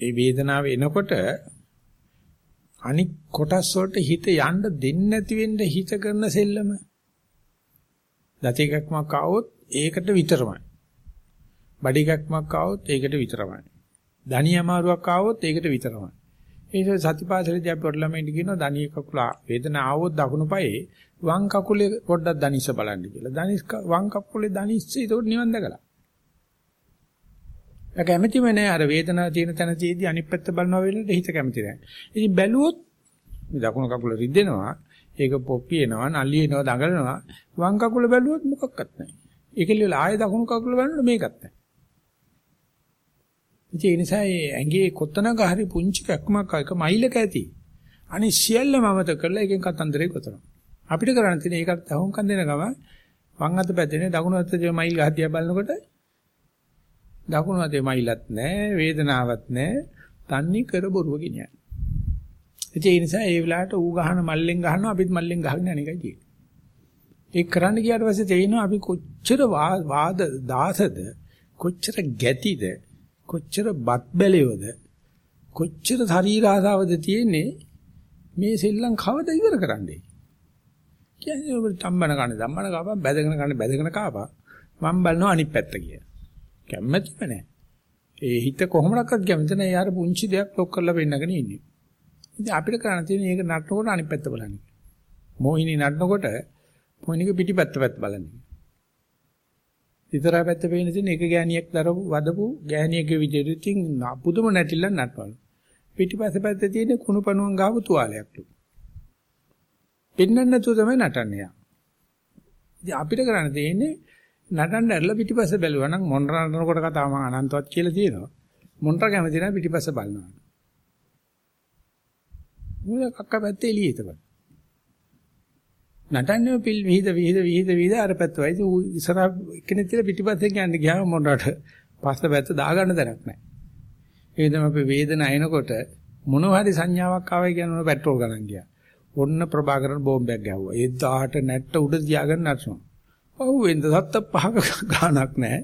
ඒ වේදනාව එනකොට අනික් කොටස් වලට හිත යන්න දෙන්නේ නැති වෙන්න හිත කරන සෙල්ලම. දති එකක්මක් ආවොත් ඒකට විතරමයි. බඩි එකක්මක් ආවොත් ඒකට විතරමයි. ධනිය අමාරුවක් ආවොත් ඒකට විතරමයි. ඒක සතිපාසලේදී අපි පොඩි ළමයින්ට කියනවා ධනිය කකුල වේදනාව ආවොත් දකුණු පායේ වම් කකුලේ පොඩ්ඩක් ධනිස්ස බලන්න කියලා. ධනිස් වම් කකුලේ ධනිස්ස ඒක නිවන් දැකලා. ඒක කැමැතිම නෑ අර වේදනාව තියෙන තැන තියදී අනිත් පැත්ත බලනවා වෙලෙට හිත කැමති නෑ. ඉතින් බැලුවොත් මේ දකුණු කකුල රිද්දෙනවා, ඒක පොප්පියනවා, නලියනවා, දඟලනවා. වම් කකුල බැලුවොත් මොකක්වත් නෑ. ඒක ලියලා ආයෙ දකුණු කකුල බලනකොට මේකත් නෑ. ඒ නිසා ඒ ඇඟේ කොතනක හරි පුංචි කැක්කමක් එක මයිලක ඇති. අනිත් සියල්ලම අමතක කරලා එකෙන් කතන්දරේ ගොතනවා. අපිට කරන්න තියෙන ඒකට තහවුම්කම් දෙන ගම වම් අත පැත්තේ දකුණු අතේ මයිල් ගහතිය බලනකොට දකුණු අතේ මයිලත් නැහැ වේදනාවක් නැහැ තන්නේ කර බොරුව ගෙනියන. ඒ නිසා ඒ වෙලාවට ඌ ගහන මල්ලෙන් ගහනවා අපිත් මල්ලෙන් ගහගෙන යන එකයි තියෙන්නේ. ඒක කරන්න ගියාට පස්සේ තේිනවා අපි කොච්චර වාද දාසද කොච්චර ගැතිද කොච්චර බත් බැලියවද කොච්චර ශරීර ආසාවද තියෙන්නේ? මේ සෙල්ලම් කවද ඉවර කරන්නේ? කියන්නේ ඔබ තම්බන කන්නේ ධම්මන කාපා බැදගෙන කන්නේ බැදගෙන කාපා. මම බලනවා අනිත් පැත්ත කියලා. කැමැතිම නැහැ ඒ හිත කොහොමඩක්වත් කැමති නැහැ යාර පුංචි දෙයක් ලොක් කරලා පෙන්නගෙන ඉන්නේ. ඉතින් අපිට කරන්න තියෙන්නේ මේක නටනකොට අනිත් පැත්ත බලන්නේ. මොහිනී නටනකොට මොහිනීක පිටිපැත්ත පැත්ත බලන්නේ. ඉතරා පැත්ත පේන තියෙන එක ගෑණියෙක් දරපු වදපු ගෑණියෙක්ගේ විදිහට ඉතින් පුදුම නැටිල්ල නටවලු පිටිපස්ස පැත්තේ තියෙන කුණු පණුවන් ගාපු තුවාලයක්ලු. පෙන්වන්න නැතුව තමයි නටන්නේ යා. ඉතින් අපිට කරන්න තියෙන්නේ නටන්න ඇරලා පිටිපස්ස බැලුවා නම් මොණර නටනකොට කතාව මම අනන්තවත් කියලා තියෙනවා. මොණර කැමති නැහැ පිටිපස්ස බලනවා. මොකද කක්ක පැත්තේ එළියේ එතකොට. නටන්නේ පිල් විහිද විහිද විහිද විහිද අර පැත්ත වයිද ඉස්සරහ එක්කෙනෙක් තියලා පිටිපස්සෙන් යන්න ගියාම මොණරට පස්ස පැත්ත දාගන්න දැනක් නැහැ. ඒ විදිහම අපි වේදන අයනකොට මොනවා හරි සංඥාවක් ආවයි කියනවනේ පෙට්‍රෝල් ගණන් ගියා. ඔන්න ප්‍රභාකරන් බෝම්බයක් ගැහුවා. ඒ 18 නැට්ට උඩ තියාගෙන නටනවා. ඔව් වෙන්ද සත්ත පහක ගාණක් නැහැ.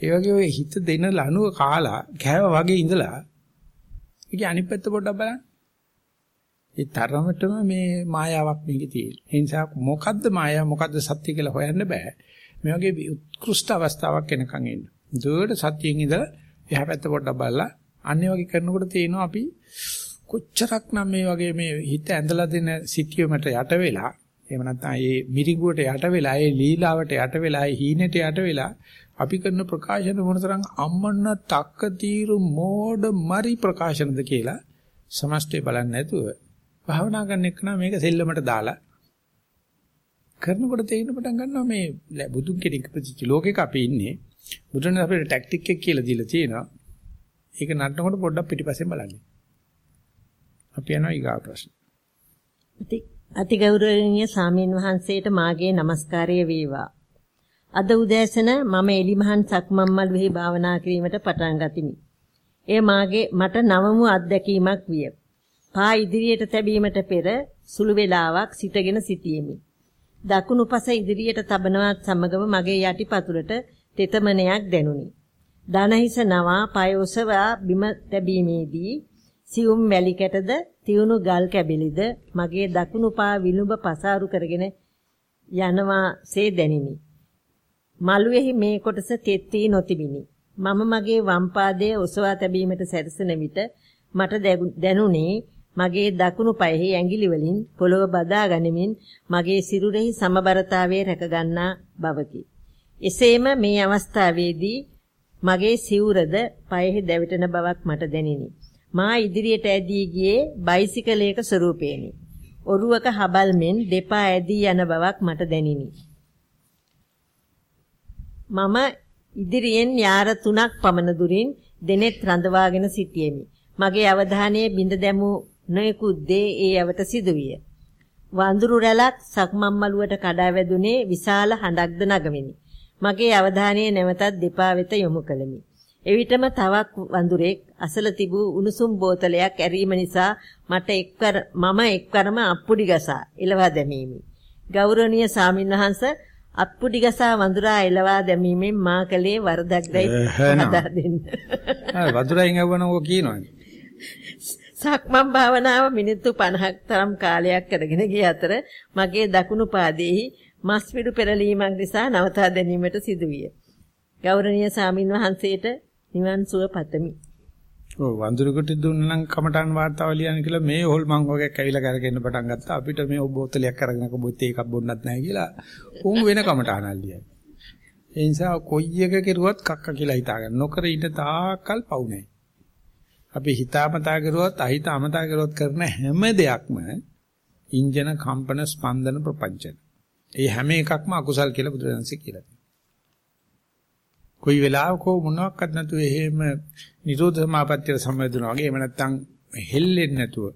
ඒ වගේ ඔය හිත දෙන ලනුව කාලා කෑව වගේ ඉඳලා ඒකේ අනිත් පැත්ත පොඩ්ඩක් බලන්න. ඒ තරමටම මේ මායාවක් මේකේ තියෙන. ඒ නිසා මොකද්ද මායාව මොකද්ද සත්‍ය කියලා හොයන්න බෑ. මේ වගේ උත්කෘෂ්ඨ අවස්ථාවක් එනකන් එන්න. දුවට සත්‍යයෙන් ඉඳලා එහා පැත්ත පොඩ්ඩක් බලලා අන්නේ වගේ කරනකොට තේනවා අපි කොච්චරක්නම් මේ වගේ මේ හිත ඇඳලා දෙන සිටියමට යට වෙලා එහෙම නැත්නම් ඒ මිරිඟුවට යට වෙලා ඒ ලීලාවට යට වෙලා ඒ හීනෙට යට වෙලා අපි කරන ප්‍රකාශන මොනතරම් අම්මන්න තක්ක తీරු මෝඩ මරි ප්‍රකාශනද කියලා සමස්තය බලන්නේ නැතුව භාවනා කරන එක නම් මේක සෙල්ලමට දාලා කරනකොට තේරෙන පටන් ගන්නවා මේ බුදුන් කෙනෙක් ප්‍රතිච ලෝකෙක අපි ඉන්නේ බුදුන් අපිට ටැක්ටික් එක කියලා දීලා තියෙනවා. ඒක නටනකොට පොඩ්ඩක් පිටිපස්සෙන් බලන්න. අපි යනවා ඊගා ප්‍රශ්න. අති අතිගෞරවනීය සාමීන් වහන්සේට මාගේ নমස්කාරය වේවා. අද උදෑසන මම එලිමහන් සක්මන් මළුවේ භාවනා කිරීමට පටන් ගතිමි. එය මාගේ මට නවමු අත්දැකීමක් විය. පා ඉදිරියට තැබීමට පෙර සුළු වේලාවක් සිටගෙන සිටියෙමි. දකුණු පස ඉදිරියට තබනවත් සමගම මගේ යටිපතුලට තෙතමනයක් දැනුනි. දනහිස නවා පය ඔසවා බිම තැබීමේදී සියුම් වැලි කැටද තියුණු ගල් කැබිලිද මගේ දකුණු පා විලුඹ පසාරු කරගෙන යනවාසේ දැනිනි. මළුවේහි මේ කොටස තෙත් වී නොතිබිනි. මම මගේ වම් පාදයේ ඔසවා තැබීමට සැරසෙන විට මට දැනුනේ මගේ දකුණු පායෙහි ඇඟිලි වලින් පොළව බදා ගනිමින් මගේ සිරුරෙහි සමබරතාවය රැකගන්නා බවකි. එසේම මේ අවස්ථාවේදී මගේ සිවුරද පයෙහි දැවිටෙන බවක් මට දැනිනි. මා ඉදිරියට ඇදී ගියේ බයිසිකලයක ස්වරූපේනි. ඔරුවක හබල් මෙන් දෙපා ඇදී යන බවක් මට දැනිනි. මම ඉදිරියෙන් යාර තුනක් පමණ දුරින් දෙනෙත් රඳවාගෙන සිටියෙමි. මගේ අවධානය බිඳ දැමූ නොයෙකුත් දේ ඒ යවට සිදුවිය. වඳුරු රැලක් සක්මන් මළුවට කඩා වැදුනේ විශාල හඬක්ද නගමිනි. මගේ අවධානය නැවතත් දෙපා වෙත යොමු කළෙමි. එවිටම තවක් වඳුරෙක් අසල තිබූ උණුසුම් බෝතලයක් ඇරීම නිසා මට එක්වර මම එක්වරම අප්පුඩි ගසා එලවා දැමීමි. ගෞරවනීය සාමින්වහන්ස අප්පුඩි ගසා වඳුරා එලවා දැමීමෙන් මා කලේ වරදක්දයි හදා දෙන්න. වඳුරෙන් යවනකෝ කියනවනේ. සක්මන් භාවනාව මිනිත්තු 50ක් තරම් කාලයක් කරගෙන ගිය අතර මගේ දකුණු පාදයේ මස් පිඩු පෙරලීමක් නිසා නවතා දැමීමට සිදුවිය. ගෞරවනීය සාමින් වහන්සේට නිවන් සුව පතමි. ඔව් වඳුරකට දුන්නා නම් කමටන් වාර්තාව ලියන්න කියලා මේ හොල් මං වගේ කැවිලා කරගෙන පටන් ගත්තා. අපිට මේ බෝතලයක් අරගෙන කොබොත් එකක් බොන්නත් නැහැ කියලා උන් වෙන කමටහනක් ලියයි. ඒ නිසා කොයි එක කෙරුවත් කක්ක කියලා හිතාගන්න. නොකර ඉන්න තාක්කල් පව් නැහැ. අපි හිතාමතා කරුවත් අහිතාමතා කරුවත් කරන හැම දෙයක්ම ඉන්ජන කම්පන ස්පන්දන ප්‍රපංචන. ඒ හැම එකක්ම අකුසල් කියලා බුදුරජාණන්සේ කියලා තියෙනවා. කොයි වෙලාවක මොනවාක්වත් නැතුව එහෙම නිරෝධ සමාපත්තියට සම්බන්ධුනා වගේ එහෙම නැත්නම් හෙල්ලෙන්නේ නැතුව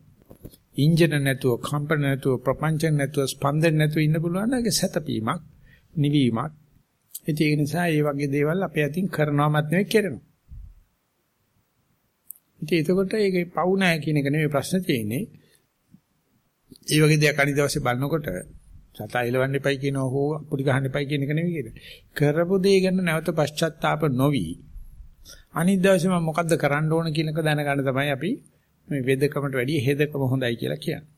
ඉන්ජන නැතුව කම්පන නැතුව ප්‍රපංචන නැතුව ස්පන්දන නැතුව ඉන්න පුළුවන් නම් ඒක සැතපීමක් නිවීමක්. ඒ නිසා මේ වගේ දේවල් අපේ අතින් කරනවමත් නෙවෙයි කරනවා. ඉතින් එතකොට ඒකේ පවු නැහැ කියන එක නෙවෙයි ප්‍රශ්නේ තියෙන්නේ. ඒ වගේ දෙයක් අනිත් දවසේ බලනකොට සතා එලවන්න එපයි කියනවා හෝ අපුඩි ගහන්න එපයි කියන එක නෙවෙයි කියන්නේ. කරපු දේ ගැන නැවත පශ්චාත්තාප නොවි අනිත් දවසේ මම මොකද්ද කරන්න ඕන කියන එක දැනගන්න තමයි අපි මේ වෙදකමට වැඩිය හෙදකම හොඳයි කියලා කියන්නේ.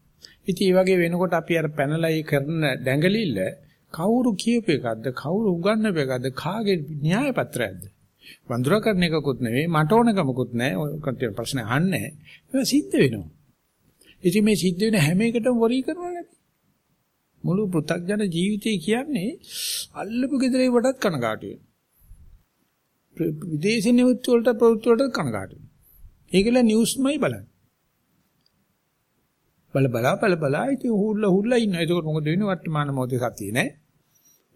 ඉතින් මේ වගේ වෙනකොට අපි අර පැනලා ඒ කරන දැඟලිල්ල කවුරු කියපු එකක්ද කවුරු උගන්වපු එකක්ද කාගේ න්‍යාය පත්‍රයක්ද වඳුර කරන එකකුත් නෙවෙයි මට ඕනකමකුත් නැහැ ඔය කන්ට ප්‍රශ්න අහන්නේ ඒක සිද්ධ වෙනවා. ඉතින් මේ සිද්ධ වෙන හැම එකටම වරී කරනවා නැති. මුළු පෘථග්ජන ජීවිතය කියන්නේ අල්ලපු gedare වටත් කනගාටු වෙනවා. විදේශී නිවුත් වලට ප්‍රවෘත්ති වලට කනගාටු වෙනවා. ඒකල නිවුස්මයි බලන්නේ. බල බලා බල බලා ඉතින් හුල්ල හුල්ල ඉන්න. ඒකෝට මොකද වෙන්නේ? වර්තමාන මොහොතේ සතිය නෑ.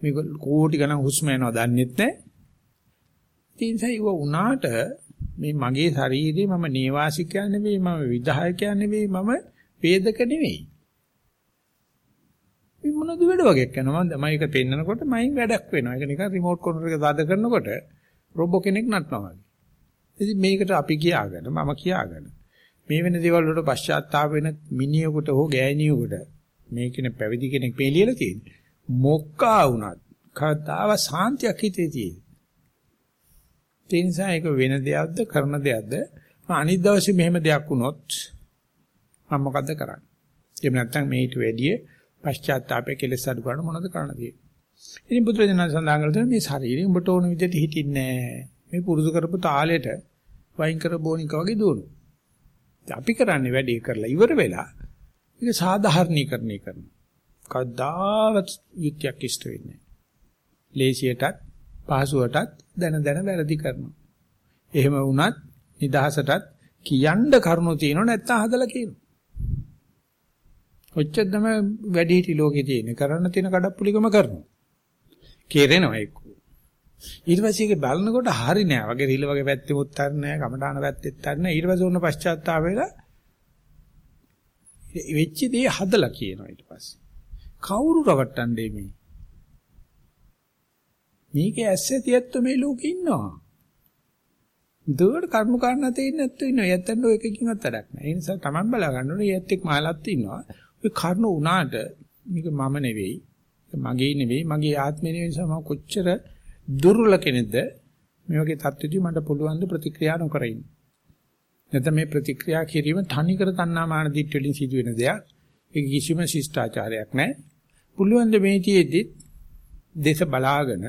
මේක කෝටි ගණන් හුස්ම යනවා දන්නෙත් නෑ. ඉතින් සයිව උනාට මේ මගේ ශරීරේ මම නේවාසිකයා නෙවෙයි මම විධායකයා නෙවෙයි මම වේදක නෙවෙයි. මේ මොනද වැඩ වගේ කරනවා මම මයික පෙන්නකොට මයින් වැඩක් වෙනවා. ඒක නිකන් රිමෝට් කන්ට්‍රෝල් එක දාද කරනකොට රොබෝ කෙනෙක් නටනවා වගේ. ඉතින් මේකට අපි කියාගෙන මම කියාගෙන මේ වෙන දේවල් වලට පශ්චාත්තාප වෙන මිනිහෙකුට හෝ ගෑණියෙකුට මේ කියන පැවිදි කෙනෙක් මේ ලියලා තියෙන්නේ. මොක්කා වුණත් කතාව සාන්තියක් හිතේ තියෙන්නේ. ඒ නිසා ඒක වෙන දෙයක්ද කරන දෙයක්ද අනිත් දවසේ මෙහෙම දෙයක් වුණොත් මම මොකද්ද කරන්නේ? එහෙම නැත්නම් මේට වැඩිය පශ්චාත්තාපය කෙලස් අඩු කරන මොනවද කරන්න තියෙන්නේ? ඉතින් බුදුරජාණන් සඳහන් කළා මේ ශරීරය උඹට ඕන විදිහට හිටින්නේ නැහැ. මේ පුරුදු කරපු තාලෙට වයින් කර බොනික වගේ දුවනවා. අපි කරන්නේ වැඩේ කරලා ඉවර වෙලා ඒක සාධාරණීකරණය කරනවා. කවදාවත් යුක්තියක් ඉෂ්ට වෙන්නේ නැහැ. ලේසියටත් පහසුවටත් දැන දැන වැරදි කරනවා. එහෙම වුණත් නිදහසටත් කියන්න කරුණු තියෙනව නැත්තම් හදලා කියනවා. ඔච්චර තමයි වැඩි හිටි ලෝකේ තියෙන. කරන්න තියෙන කඩප්පුලිකම කරනවා. කෙරෙනවා ඒක. ඊට පස්සේ ඒක බලනකොට හරි නෑ. වගේ රිල වගේ පැත්තෙම උත්තර නෑ. කමඩාන පැත්තෙත් උත්තර නෑ. ඊට පස්සේ ඔන්න පශ්චාත්තාප වෙලා වෙච්ච දේ හදලා කියනවා ඊට පස්සේ. කවුරු රවට්ටන්නේ මේ? මේකේ ඇස්සෙතියත් මේ ලෝකේ ඉන්නවා. දුවට කර්ම කාරණා තේින්නේ නැත්තු ඉන්නවා. යැත්තන්ට ඔය එකකින්වත් වැඩක් නැහැ. ඒ නිසා Taman බලා ගන්න ඕනේ. යැත් එක් මහලත් ඉන්නවා. ඔය කර්ණ උනාට මේක මම නෙවෙයි. මගේ නෙවෙයි. මගේ ආත්මේ නෙවෙයි නිසා මම කොච්චර දුර්වල කෙනෙක්ද මේ වගේ தත්ත්වෙදී මට පුළුවන් ද ප්‍රතික්‍රියා නොකර ඉන්න. නැත්නම් මේ ප්‍රතික්‍රියා කිරීම තනිකර තණ්හාමාන දිට්ඨ වලින් සිදුවෙන දෙයක්. ඒක කිසිම ශිෂ්ටාචාරයක් නැහැ. පුළුවන් ද මේ තියේදී දේශ බලාගෙන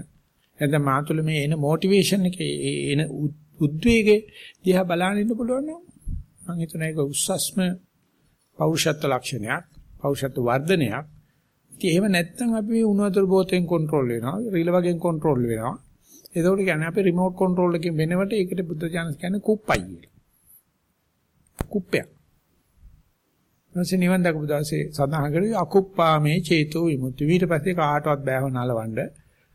නැත්නම් මාතුල මේ එන මොටිවේෂන් එකේ එන උද්වේගයේ දිහා බලන්න ඉන්න පුළුවන් නම් මම හිතන එක උස්සස්ම පෞරුෂත්ව ලක්ෂණයක් පෞරුෂත්ව වර්ධනයක් ඉතින් එහෙම නැත්නම් අපි මේ උණු වතුර බෝතෙන් කන්ට්‍රෝල් වෙනවා, රීල වගේන් කන්ට්‍රෝල් වෙනවා. ඒකෝට කියන්නේ අපි රිමෝට් කන්ට්‍රෝල් එකකින් වෙනවට ඒකට බුද්ධ ඥාන කියන්නේ කුප්පයි කියලා. කුප්පයක්. නැසෙ නිවන් දකපු දාසේ සඳහන් කරේ අකුප්පාමේ චේතෝ විමුක්ති. ඊට පස්සේ කාටවත් බෑව නලවන්න,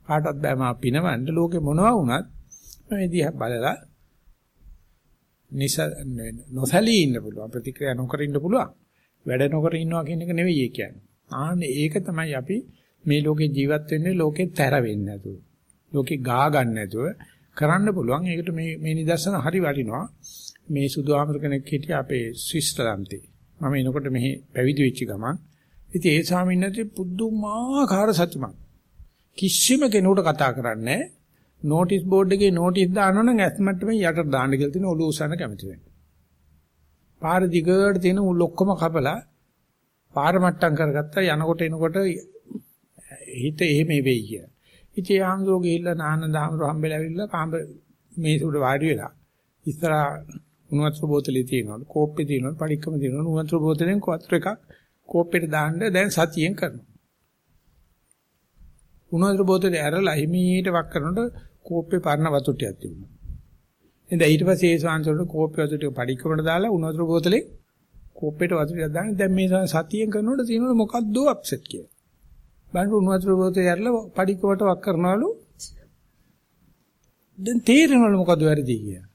කාටවත් බෑ මා පිනවන්න ලෝකේ මොනවා වුණත් මේ දිහා බලලා නිස නොසලී ඉන්න පුළුවන් ප්‍රතික්‍රියා නොකර ඉන්න පුළුවන්. වැඩ නොකර ඉන්නවා කියන එක නෙවෙයි ඒ කියන්නේ. ආන්නේ ඒක තමයි අපි මේ ලෝකේ ජීවත් වෙන්නේ ලෝකේ තැර වෙන්නේ නැතුව. ලෝකේ ගා ගන්න නැතුව කරන්න පුළුවන්. ඒකට මේ මේ නිදර්ශන හරි වටිනවා. මේ සුදු ආමර කෙනෙක් හිටිය අපේ ස්විස්තරන්තේ. මම එනකොට මෙහි පැවිදි වෙච්ච ගමන් ඉතින් ඒ ස්වාමීන් වහන්සේ පුදුමාකාර සතුටක්. කිසිම කෙනෙකුට කතා කරන්නේ නෝටිස් බෝඩ් එකේ නෝටිස් දානවනම් ඇස්මට්ට මේ යට දාන්න කියලා තියෙන ඔලුව උස්සන්න කැමති වෙන්නේ. පාර දිගට තියෙන උල් ඔක්කොම කපලා පාර මට්ටම් කරගත්තා යනකොට එනකොට හිත එහෙම වෙයි කියලා. ඉතින් ආම්සෝ ගිහිල්ලා නාන දාමරු හම්බෙලා ඇවිල්ලා කාඹ මේස උඩ වාඩි වෙලා ඉස්සරහා උණුවතුර බෝතලේ තියෙනවා කෝප්පේ තියෙනවා පරික්කම තියෙනවා උණුවතුර බෝතලෙන් වතුර එකක් කෝප්පෙට දාන්න දැන් සතියෙන් කරනවා. උණුවතුර බෝතලේ ඇරලා හිමීට වක් කරනකොට කෝප්පේ පරණ වතුර ටිකක් තිබුණා. එඳ ඊට පස්සේ ඒ ස්වාංශවල කෝප්පේ වතුර ටික පරික්කමට දාලා උණුවතුර බෝතලේ කෝප්පේට වතුර ටිකක් දාන්න දැන් මේ සතියෙන් කරනකොට තියෙනවනේ මොකද්ද අප්සෙට් කියලා. බලන්න උණු වතුර බෝතේ යරලා පඩිකවට වක් කරනවලු. දැන් තේරෙනවලු මොකද්ද වැරදි කියලා.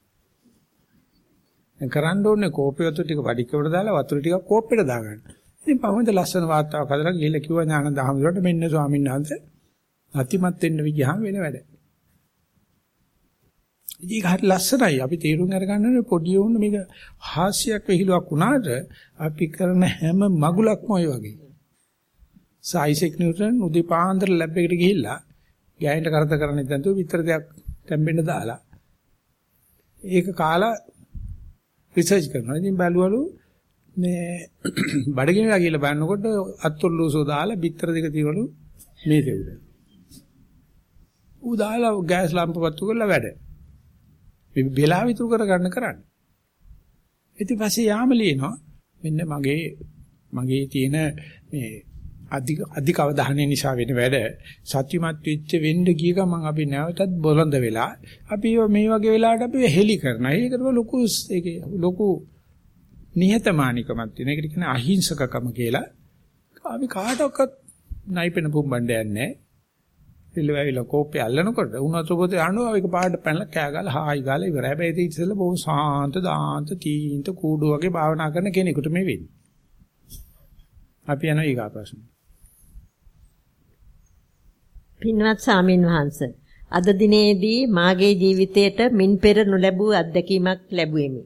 දැන් කරන්න ඕනේ කෝප්පේ වතුර ටික පඩිකවට දාලා වතුර ටික කෝප්පේට දාගන්න. ඉතින් පහුවෙන්ද ලස්සන වාතාවක් හදලා ගිහලා කිව්වා ඥානන්ද හාමුදුරන්ට මෙන්න ස්වාමීන් වහන්සේ අතිමත් වෙන්න විගහම වෙන වැඩ. ඉතින් ඒක හරි ලස්සනයි. අපි තීරුම් අරගන්න ඕනේ පොඩි උන් මේක හාස්‍යයක් වෙහිලුවක් වුණාට අපි කරන හැම මගුලක්ම ඔය වගේ. සයිසෙක් නිව්ටන් උදේ පාන්දර ලැබ් එකට ගිහිල්ලා ගෑනිට කරදර කරන්නේ නැතුව විතර දෙයක් තැම්බෙන්න දාලා ඒක කාලා රිසර්ච් කරනවා. ඉතින් බැලුවලු මේ බඩගිනිලා කියලා බලනකොට අත්ොල්ලෝසෝ දාලා බිත්තර දෙක තියවලු මේ දෙවුල. ඌ දාලා ගෑස් ලාම්ප පත්තු කරලා වැඩ. මේ බෙලා විතුරු කරගන්න කරන්නේ. ඊට පස්සේ යාම ලියනවා මෙන්න මගේ මගේ තියෙන මේ අධික අධික අවධානය නිසා වෙන වැඩ සත්‍යමත් වෙච්ච වෙන්න ගිය ගමන් අපි නැවතත් බොළඳ වෙලා අපි මේ වගේ වෙලාවට අපි හෙලි කරනවා. ඒකට ලොකු ඒකේ ලොකු නිහතමානිකමක් තියෙන. ඒකට කියන්නේ අහිංසකකම කියලා. අපි කාටවත් නයිපෙන පුම්බණ්ඩ යන්නේ පිළිවෙල කෝපේ අල්ලනකොට උණුතර පොතේ අඬුවා ඒක පාට පැනලා කෑ ගාලා හායි ගාලා ඉවරයි. හැබැයි ඒක ඉතින්සල බොහොම සාන්ත දාන්ත තීන්ත කූඩු වගේ භාවනා කරන කෙනෙකුට මේ වෙන්නේ. අපි යනවා ඊගා ප්‍රශ්න. පින්වත් සාමින් වහන්ස අද දිනේදී මාගේ ජීවිතයට මින් පෙර නොලැබූ අත්දැකීමක් ලැබුවෙමි.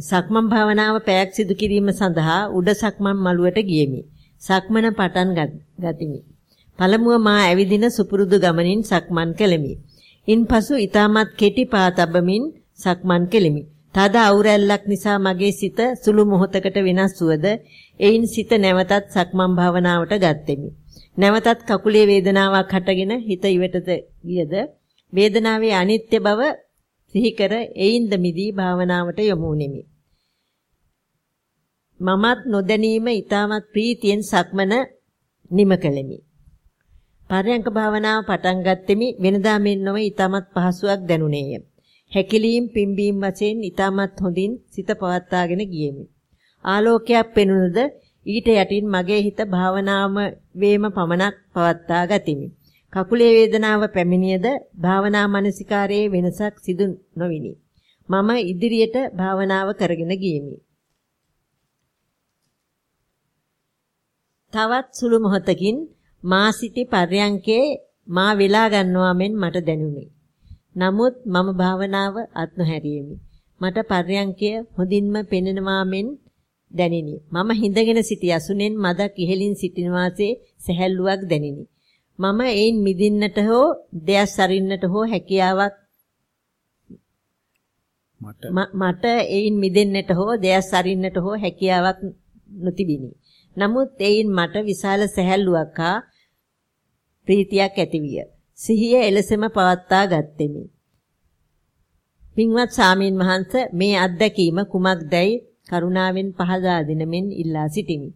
සක්මන් භාවනාව පැයක් සිදු කිරීම සඳහා උඩ සක්මන් මළුවට ගියෙමි. සක්මන පටන් ගතිමි. පළමුව මා ඇවිදින සුපුරුදු ගමනින් සක්මන් කෙලෙමි. ඉන්පසු ඊටමත් කෙටි පා තබමින් සක්මන් කෙලෙමි. තද අවුරැල්ලක් නිසා මගේ සිත සුළු මොහොතකට වෙනස් වුවද එයින් සිත නැවතත් සක්මන් භාවනාවට ගත්ෙමි. නැවතත් කකුලේ වේදනාවක් හටගෙන හිත ඉවටද ගියද වේදනාවේ අනිත්‍ය බව සිහි කර එයින්ද මිදී භාවනාවට යොමු වෙමි. මමත් නොදැනීම ඊටමත් ප්‍රීතියෙන් සක්මන නිම කළෙමි. පරයන්ක භාවනාව පටන් ගත්ෙමි වෙනදා මෙන් නොව ඊටමත් පහසුවක් දැනුනේය. හැකිලීම් පිම්බීම් වශයෙන් ඊටමත් හොඳින් සිත පවත්වාගෙන ගියෙමි. ආලෝකයක් පෙනුනද ඊට යටින් මගේ හිත භාවනාම වේම පමණක් පවත්වා ගතිමි. කකුලේ වේදනාව පැමිණියද භාවනා මානසිකාරයේ වෙනසක් සිදු නොවිනි. මම ඉදිරියට භාවනාව කරගෙන ගියෙමි. තවත් සුළු මොහොතකින් මා සිටි පර්යංකේ මා වෙලා ගන්නවා මෙන් මට දැනුනි. නමුත් මම භාවනාව අත් නොහැරියෙමි. මට පර්යංකය හොඳින්ම පෙනෙනවා මෙන් දැනිනි. මම හිඳගෙන සිටි අසුනෙන් මදක් ඉහළින් සිටින වාසේ සැහැල්ලුවක් දැනිනි. මම ඒන් මිදින්නට හෝ දෙයක් සරින්නට හෝ හැකියාවක් මට මට ඒන් මිදෙන්නට හෝ දෙයක් සරින්නට හෝ හැකියාවක් නොතිබිනි. නමුත් ඒන් මට විශාල සැහැල්ලුවක් හා ප්‍රීතියක් ඇතිවිය. සිහිය එලෙසම පවත්වා ගත්ෙමි. පින්වත් සාමීන් වහන්ස මේ අත්දැකීම කුමක්දයි කරුණාවෙන් පහදා දෙනමින් ඉල්ලා සිටිමි.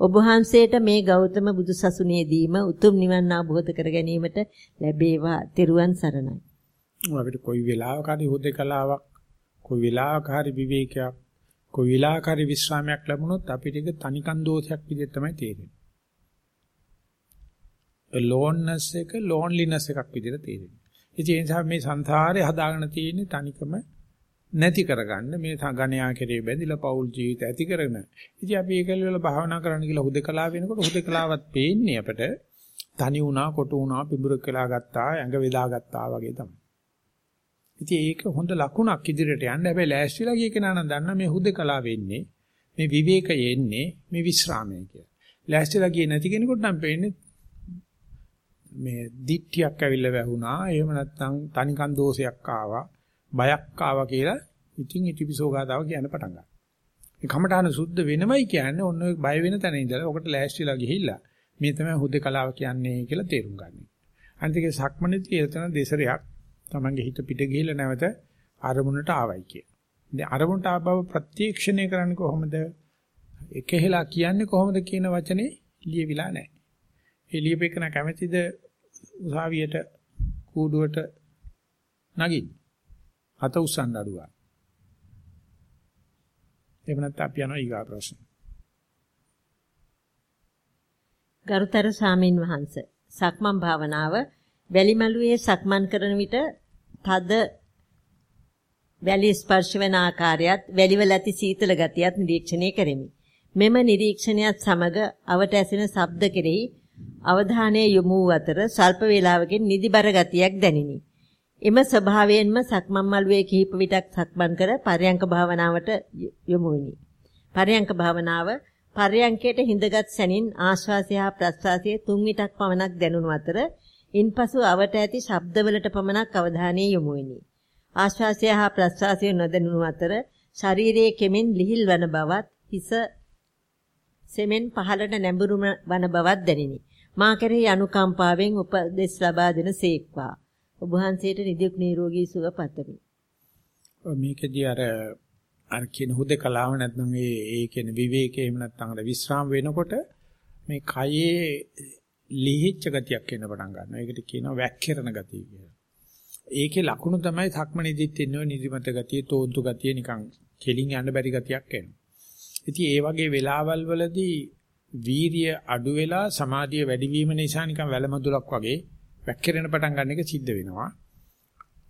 ඔබ වහන්සේට මේ ගෞතම බුදුසසුනේදීම උතුම් නිවන් අවබෝධ කර ගැනීමට ලැබේවා. ත්‍රිරුවන් සරණයි. අපිට කොයි වෙලාවක හරි හුදකලාවක්, කොයි වෙලාවක හරි විවේකයක්, කොයි වෙලාවක හරි විශ්‍රාමයක් ලැබුණොත් අපිට ඒක තනිකන් දෝෂයක් විදිහට තමයි තේරෙන්නේ. ලෝන්නස් එක ලෝන්ලිනස් එකක් විදිහට තේරෙන්නේ. ඒ නිසා මේ සංසාරේ හදාගෙන තියෙන්නේ තනිකම නැති කරගන්න මේ ගණයා කෙරේ බැඳිලා පෞල් ජීවිත ඇති කරගෙන. ඉතින් අපි ඒකල වල භාවනා කරන්න කියලා හුදකලා වෙනකොට හුදකලාවත් පේන්නේ අපිට තනි වුණා, කොටු වුණා, පිඹුරක් වෙලා ගත්තා, ඇඟ වේදා ගත්තා වගේ තමයි. ඉතින් ඒක හොඳ ලකුණක් ඉදිරියට යන්න. හැබැයි ලෑස්තිලා ගිය කෙනා නම් දන්න මේ හුදකලා වෙන්නේ, මේ විවේකයේ එන්නේ, මේ විශ්‍රාමයේ කියලා. ලෑස්තිලා ගියේ නැති කෙනෙකුට නම් පේන්නේ මේ දිට්ඨියක් ඇවිල්ලා වැහුණා. එහෙම නැත්නම් තනිකන් දෝෂයක් ආවා. බයක් ආවා කියලා ඉතින් ඉතිපිසෝ ගාතාව කියන්න පටන් ගන්නවා. ඒ කමඨාන සුද්ධ වෙනමයි කියන්නේ ඔන්න ඔය බය වෙන තැන ඉඳලා ඔකට ලෑස්තිලා ගිහිල්ලා මේ තමයි හුදකලාව කියන්නේ කියලා තේරුම් ගන්න. අනිත් එකේ සක්මණේදී එතන දෙසරයක් තමන්ගේ හිත පිට ගිහිල්ලා නැවත අරමුණට ආවයි කිය. ඉතින් අරමුණට ආවව ප්‍රත්‍යක්ෂණය කරන්නේ කොහොමද? එකහෙලා කියන්නේ කොහොමද කියන වචනේ ලියවිලා නැහැ. ඒ ලියපෙකන කැමැතිද උසාවියට කූඩුවට නගින්න? අත උස්සන්න අඩුවා. එහෙම නැත්නම් අපි යනවා ඊගා ප්‍රශ්න. ගරුතර සාමින් වහන්ස සක්මන් භාවනාව වැලිමලුවේ සක්මන් කරන විට තද වැලි ස්පර්ශ වෙන ආකාරයත් වැලිවල ඇති සීතල ගතියත් නිරීක්ෂණය කෙරෙමි. මෙම නිරීක්ෂණයත් සමග අවට ඇසෙන ශබ්ද කෙරෙහි අවධානය යොමු අතර සල්ප වේලාවකින් නිදිබර ගතියක් දැනිනි. එම ස්වභාවයෙන්ම සක්මන් මළුවේ කිහිප විටක් සක්මන් කර පරයන්ක භාවනාවට යොමු වෙමි. පරයන්ක භාවනාව පරයන්කයට හිඳගත් සැනින් ආශ්වාසය හා ප්‍රශ්වාසය තුන් විටක් පමණක් දැනුණු අතර ඉන්පසු අවට ඇති ශබ්දවලට පමණක් අවධානය යොමු වෙමි. ආශ්වාසය හා ප්‍රශ්වාසය නොදැනුණු අතර ශරීරයේ කෙමෙන් ලිහිල් වන බවත් හිස සෙමෙන් පහළට නැඹුරු වන බවක් දැනිනි. මා කෙරෙහි අනුකම්පාවෙන් උපදෙස් ලබා දෙන සේක්වා. ඔබ වහන්සේට නිදුක් නිරෝගී සුව පතමි. මේකදී අර අර කියන හුදකලාව නැත්නම් ඒ ඒ කියන විවේකේ එහෙම නැත්නම් අර විස්්‍රාම වෙනකොට මේ කයේ ලිහිච්ච ගතියක් එන්න පටන් ගන්නවා. ඒකට කියනවා වැක්කිරණ ගතිය කියලා. ඒකේ ලකුණු තමයි සක්මණේදිත් ඉන්නව නිදිමත ගතිය, තෝන්තු ගතිය නිකන් කෙලින් යන්න බැරි ගතියක් එනවා. ඉතින් ඒ වගේ වෙලාවල් වලදී වීරිය අඩු වෙලා සමාධිය වැඩි වීම නිසා නිකන් වැලමදුලක් වගේ වැක්කිරෙන පටන් ගන්න එක සිද්ධ වෙනවා.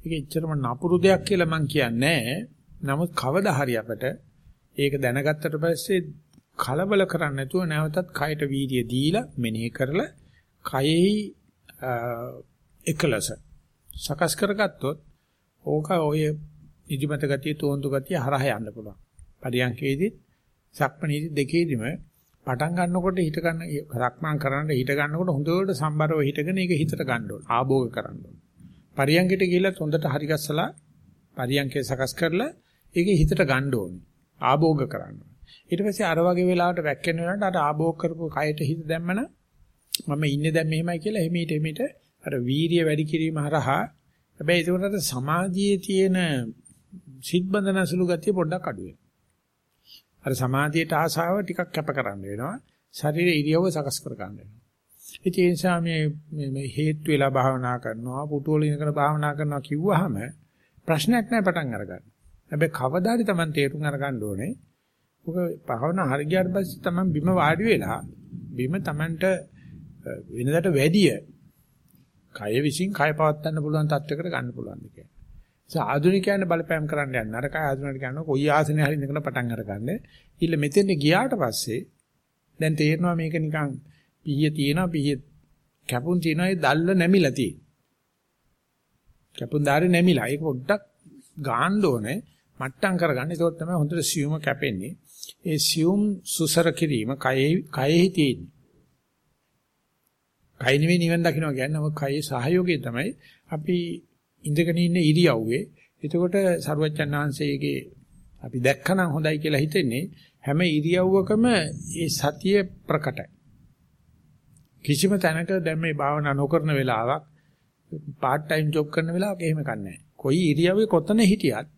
ඒක එච්චරම නපුරු දෙයක් කියලා මම කියන්නේ නමුත් කවදා හරි අපට ඒක දැනගත්තට පස්සේ කලබල කරන්නේ නැතුව නැවතත් කයට වීර්ය දීලා මෙනෙහි කරලා කයෙහි එකලස සකස් කරගත්තොත් ඕක ඔය නිදිමත ගතිය තෝන්තු ගතිය හරහා යන්න පුළුවන්. පරියන්කේදී සක්මණේදී දෙකේදීම පටන් ගන්නකොට හිත ගන්න රක්මන් කරන්න හිත ගන්නකොට හොඳට සම්බරව හිටගෙන ඒක හිතට ගන්න ඕන. ආභෝග කරන්න ඕන. පරියන්කයට ගිහිල්ලා හොඳට හරි ගස්සලා පරියන්කේ සකස් කරලා ඒක හිතට ගන්න ඕනේ. ආභෝග කරන්න. ඊට පස්සේ අර වගේ වෙලාවට වැක්කෙන වෙලාවට අර ආභෝග කරපු කයට හිත දැම්මන මම ඉන්නේ දැන් මෙහෙමයි කියලා එහිමීට එහිමීට අර වීරිය වැඩි කිරීම හරහා හැබැයි ඒකට සමාධියේ තියෙන සිත් බඳන සුළු ගතිය පොඩ්ඩක් අඩු වෙනවා. අර සමාධියට ආසාව ටිකක් කැප කරන්න වෙනවා. ශරීර ඉරියව්ව සකස් කර ගන්න වෙනවා. ඒ නිසා මේ මේ හේතු වෙලා භාවනා කරනවා, පුටුවල ඉඳගෙන භාවනා කරනවා කිව්වහම ප්‍රශ්නයක් නැහැ පටන් අරගන්න. හැබැයි කවදාද Taman තේරුම් අරගන්න ඕනේ. ඔක භාවනා හරි ගියාට පස්සේ Taman බිම වාඩි වෙලා බිම Tamanට වෙනදාට වැඩිය කය විසින් කය පවත්වන්න පුළුවන් තත්යකට ගන්න පුළුවන් දෙයක්. ඒ ආධුනිකයන් බලපෑම් කරන්න යන්න නරකයි ආධුනිකයන් කියනවා කොයි ආසනේ හරි ඉඳගෙන පටන් අරගන්න. ඊළ මෙතෙන් ගියාට පස්සේ දැන් තේරෙනවා මේක නිකන් පිහිය තියෙනවා පිහිය කැපුම් තියෙනවා ඒ දැල්ල නැමිලා තියෙන. කැපුම් ධාරේ නැමිලා. ඒක පොඩ්ඩක් ගාන්න ඕනේ. මට්ටම් කරගන්න. ඒක තමයි හොඳට සියුම කැපෙන්නේ. ඒ සියුම් සුසර කිරීම කයෙහි කයෙහි තියෙන්නේ. කය නෙවෙයි නිවන් දකින්න කියන්නේ මොකක් කයේ සහයෝගය තමයි අපි ඉඳගෙන ඉන්න ඉරියව්වේ. එතකොට සරුවච්චන් වහන්සේගේ අපි දැක්කනම් හොඳයි කියලා හිතෙන්නේ හැම ඉරියව්වකම ඒ සතිය ප්‍රකටයි. කිසිම තැනක දැන් මේ භාවනා නොකරන වෙලාවක් part time job කරන වෙලාවක එහෙම කන්නේ කොයි ඉරියව්වේ කොතන හිටියත්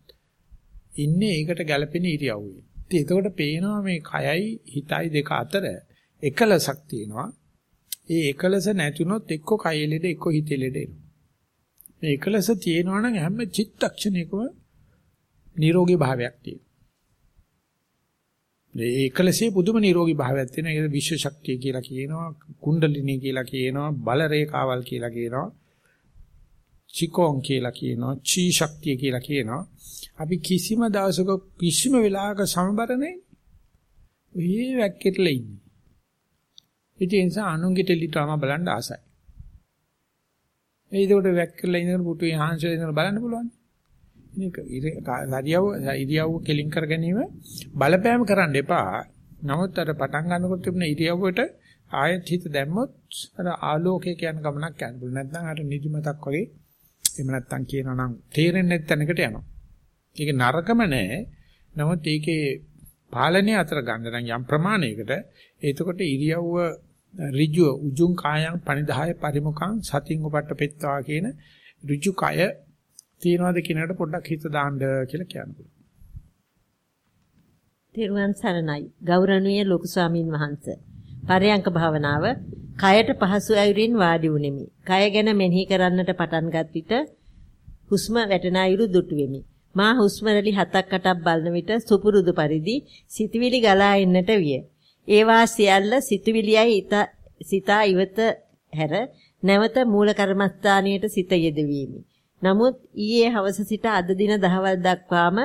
ඉන්නේ ඒකට ගැළපෙන ඉරියව්වේ. ඉතින් එතකොට පේනවා මේ කයයි හිතයි දෙක අතර එකලසක් තියෙනවා. ඒ එකලස නැතුනොත් එක්ක කයෙලෙද එක්ක හිතෙලෙද එනවා. මේ එකලස තියෙනවා නම් හැම චිත්තක්ෂණයකම නිරෝගී භාවයක් තියෙනවා. මේ එකලසේ පුදුම නිරෝගී භාවයක් තියෙනවා. ඒක විශ්ව ශක්තිය කියලා කියනවා, කුණ්ඩලිනී කියලා කියනවා, බල රේඛාවල් කියලා කියනවා. චිකෝන් කියලා කියනවා, චී ශක්තිය කියලා කියනවා. අපි කිසිම දවසක කිසිම වෙලාවක සමබර නැහැ. ඔය වැක්කෙట్లా ඉන්නේ. ඒ නිසා අනුන්ගේ ටෙලිග්‍රාම බලන්න ආසයි. ඒකට වැක් කරලා ඉඳන් පුටුවේ හාන්සල ඉඳන් බලන්න පුළුවන්. මේක ඉරියව් ඉරියව් කෙලින් කර ගැනීම බලපෑම කරන්න එපා. නමුත් අර පටන් ගන්නකොට තිබුණ ඉරියව්වට ආයෙත් හිත දැම්මොත් අර ආලෝකය කියන ගමනක් යන්න පුළුවන්. නැත්නම් අර නිදිමතක් වගේ එහෙම නැත්නම් කියනවා නම් තේරෙන්නේ නැති තැනකට යනවා. ඒක නරකම නෑ. නමුත් ඒකේ පාලනය අතර ගන්න නම් යම් ප්‍රමාණයකට එතකොට ඉරියව්ව ඍජුව උජුං කායං පනිදාය පරිමුඛං සතින් උපට්ඨ පෙත්තා කියන ඍජු කය තියනවාද කියනකට පොඩ්ඩක් හිත දාන්න කියලා කියනවා. තිරුවන් සරණයි ගෞරවනීය ලොකු ස්වාමින් වහන්සේ. පරයන්ක භාවනාව කයට පහසු අයුරින් වාඩි වුනිමි. කය ගැන මෙනෙහි කරන්නට පටන්ගත් විට හුස්ම වැටෙන අයුරු දුටු වෙමි. මා හුස්ම රැලි 7ක් 8ක් බලන විට සුපුරුදු පරිදි සිතවිලි ගලා එන්නට විය. ඒවා සියල්ල සිතුවිලියයි සිතා ඉවත හැර නැවත මූල කර්මස්ථානයට සිත යෙදවීමි. නමුත් ඊයේ හවස සිට අද දින දහවල් දක්වාම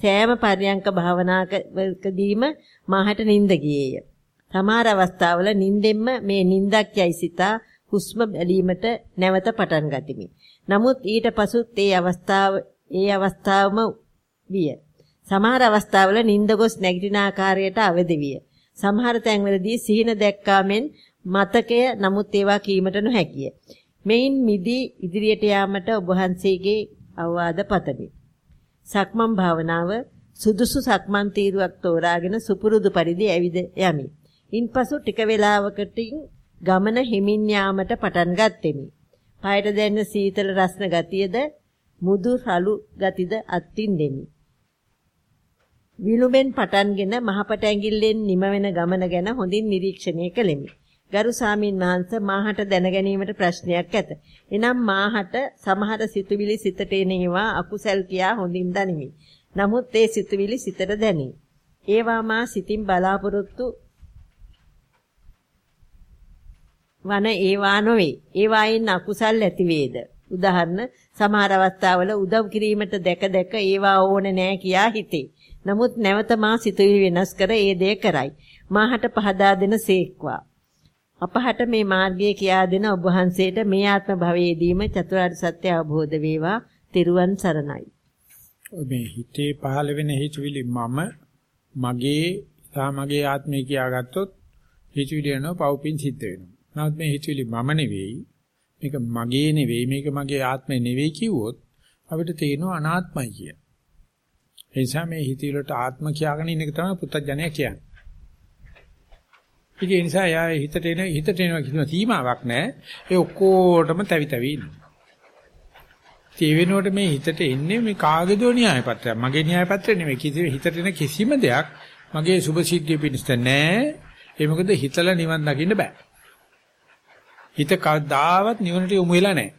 සෑම පර්යංක භාවනාකදීම මාහට නිින්ද ගියේය. සමහර අවස්ථාවල නිින්දෙන්ම මේ නිින්දක් යයි සිතා හුස්ම බැලීමට නැවත පටන් ගතිමි. නමුත් ඊට පසුත් ඒ අවස්ථාව ඒ අවස්ථාවම විය. සමහර අවස්ථාවල නිින්ද ගොස් නැගිටින ආකාරයට අවදි විය. සමහර තැන්වලදී සිහින දැක්කාමෙන් මතකය නමුත් ඒවා කීමට නොහැකිය. මෙයින් මිදී ඉදිරියට යාමට ඔබ වහන්සේගේ අවවාද පතමි. සක්මන් භාවනාව සුදුසු සක්මන් තීරුවක් තෝරාගෙන සුපුරුදු පරිදි ඇවිද යමි. ඉන්පසු ටික වේලාවකටින් ගමන හිමින් යාමට පටන් ගත්ෙමි. පායට දැනෙන සීතල රස්න ගතියද මුදු රළු ගතිද අත්ින් දෙමි. විලුඹෙන් පටන්ගෙන මහපට ඇඟිල්ලෙන් නිම වෙන ගමන ගැන හොඳින් නිරීක්ෂණය කළෙමි. ගරු සාමින් වහන්සේ මාහට දැනගැනීමට ප්‍රශ්නයක් ඇත. එනම් මාහට සමහර සිතුවිලි සිතට එනේවා අකුසල් කියා හොඳින් දනිමි. නමුත් ඒ සිතුවිලි සිතට දැනේ. ඒවා මා සිතින් බලාපොරොත්තු වන ඒවා නොවේ. ඒවායින් අකුසල් ඇති වේද? උදාහරණ සමහර අවස්ථාවල උදව් කිරීමට දැක දැක ඒවා ඕනේ නෑ කියා හිතේ. නමුත් නැවත මා සිතුවිලි වෙනස් කර ඒ දේ කරයි. මාහට පහදා දෙන සේක්වා. අපහට මේ මාර්ගය කියා දෙන ඔබ වහන්සේට මේ ආත්ම භවයේදීම චතුරාර්ය සත්‍ය අවබෝධ වේවා. තෙරුවන් සරණයි. මේ හිතේ පහළ වෙන හිතවිලි මම මගේ සා මගේ ආත්මය කියාගත්තොත් හිතවිලි යනවා පව්පින් සිද්ධ වෙනවා. නමුත් මේ හිතවිලි මම නෙවෙයි මේක මගේ නෙවෙයි මේක මගේ ආත්මය නෙවෙයි කිව්වොත් අපිට තේරෙනවා අනාත්මයි කිය. ඒ නිසා මේ හිතවිලට ආත්ම කියාගෙන ඉන්න එක තමයි පුත්තජනය කියන්නේ. ඒ නිසා යා හිතට එන හිතට එනවා කියන සීමාවක් නැහැ. ඒ ඔක්කොටම තැවි තැවි ඉන්නවා. ඒ වෙනුවට මේ හිතට එන්නේ මේ කාගේදෝ න්‍යාය පත්‍රයක්. මගේ න්‍යාය පත්‍රය නෙමෙයි. කිසි හිතට එන කිසිම දෙයක් මගේ සුභ සිද්ධිය පිණිස නැහැ. ඒ මොකද හිතලා නිවන් දකින්න බෑ. හිත කවදාවත් නිවනට යොමු වෙලා නැහැ.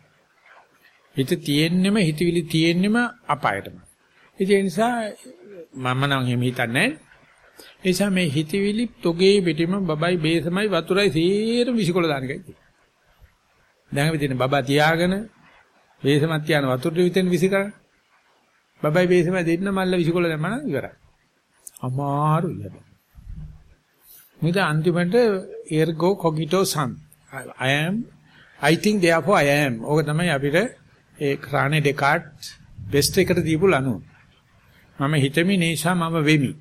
හිත තියෙන්නෙම හිතවිලි තියෙන්නෙම අපායටම. ඒ නිසා මම නම් එහෙම හිතන්නේ නැහැ. ඒ නිසා මේ හිතවිලි තොගේ පිටිම බබයි බේසමයි වතුරයි සීරම විසිකොල දාන එකයි. දැන් අපි තියෙන බබා තියාගෙන බේසමත් තියාන වතුරට විතෙන් විසි කරන්නේ. බබයි බේසමයි දෙන්න මල්ල විසිකොල දැම්මම ඉවරයි. අමාරුයි හැබැයි. මුද අන්තිමට ergo cogito sum I am I think therefore I am. ඕක තමයි අපිට ඒ ක්‍රානේ ඩෙකාට් බෙස්ට් එකට දීපු ලනුව. මම හිතමි නිසා මම වෙමි.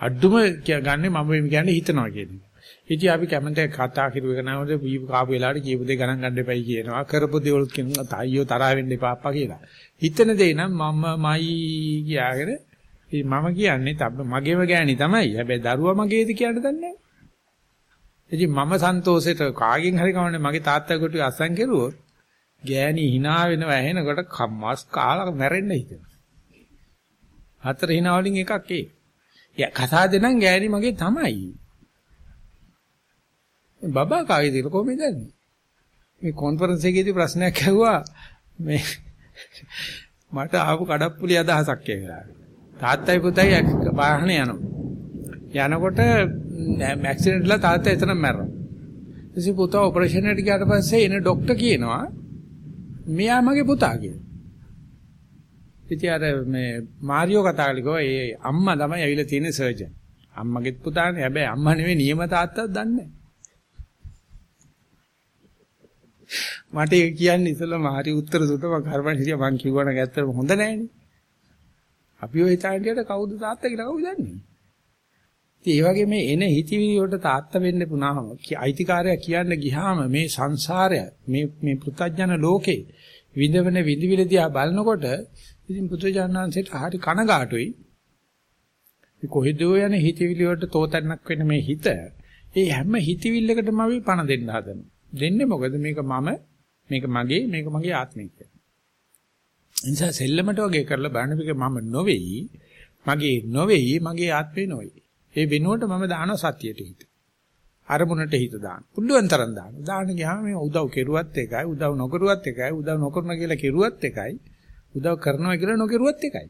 අඩුම ගන්නේ මම වෙමි කියන්නේ හිතනවා කියන එක. ඉතින් අපි කැමති කතා කිරුවක නෑවද වීප කාපු වෙලාවට කියපු දේ ගණන් ගන්න එපයි කියනවා. කරපු දේවල් කියනවා අයියෝ තරහ වෙන්න එපා අප්පා කියලා. හිතන දේ නම් මමමයි කියාගෙන මම කියන්නේ මගේම ගෑණි තමයි. හැබැයි දරුවා මගේද කියන්න දන්නේ නෑ. ඉතින් මම සන්තෝෂෙට කාගෙන් හරි කවන්නේ මගේ තාත්තා කොට අසං කෙරුවොත් ගෑණි hina වෙනව ඇහෙනකොට කම්මස් කාලා මැරෙන්න හිතෙනවා. හතර hina වලින් එකක් ඒ. යා කසාදේ නම් ගෑණි මගේ තමයි. බබා කාගේද කියලා කොහොමද දන්නේ? මේ කොන්ෆරන්ස් එකේදී ප්‍රශ්නයක් ඇහුවා මේ මට ආපු කඩප්පුලි අදහසක් කියලා. තාත්තයි පුතයි වාහනේ යනවා. යනකොට ඇක්සිඩන්ට්ලා තාත්තා එතනම මැරෙනවා. ඉතින් පුතා ඔපරේෂන් එකට ගියාට පස්සේ එන ડોක්ටර් කියනවා මෙයා මගේ පුතා කියලා. ඉතින් අර මේ මාරියෝ කතා කළේ ඒ අම්මා තමයි ඇවිල්ලා තියෙන සර්ජන්. අම්මගෙත් පුතානේ. හැබැයි අම්මා නෙවෙයි නියම තාත්තත් දන්නේ මට ඒක කියන්නේ ඉතලා මාරි උත්තර දුන්න මම කරපන් හිටියා මං කිව්වනම් ඇත්තටම හොඳ නෑනේ. අපි ඔය හිතාගෙන කවුද තාත්තා කියලා කවුද දන්නේ? ඉතින් ඒ වගේ මේ එන හිතවිලි වලට තාත්තා වෙන්න පුනාම අයිතිකාරය කියන්න ගියාම මේ සංසාරය මේ මේ පෘථජන ලෝකේ විඳවන විඳවිල දිහා බලනකොට ඉතින් පුත්‍රජානන්සේට හරි කනගාටුයි. මේ කොහෙදෝ යන හිතවිලි වලට තෝතන්නක් වෙන මේ හිත ඒ හැම හිතවිල්ලකටම අපි පණ දෙන්න හදනවා. දෙන්නේ මොකද මේක මම මේක මගේ මේක මගේ ආත්මය කියලා. එනිසා සෙල්ලමට වගේ කරලා බලන්න මේක මම නොවේයි මගේ නොවේයි මගේ ආත්මේ නොවේයි. ඒ වෙනුවට මම දානවා සතියට හිත. අරමුණට හිත දාන්න. පුළුවන් තරම් දාන්න. දාන්න ගියාම මේ උදව් කෙරුවත් එකයි, උදව් නොකරුවත් එකයි, උදව් නොකරන කියලා කෙරුවත් එකයි, උදව් කරනවා කියලා නොකරුවත් එකයි.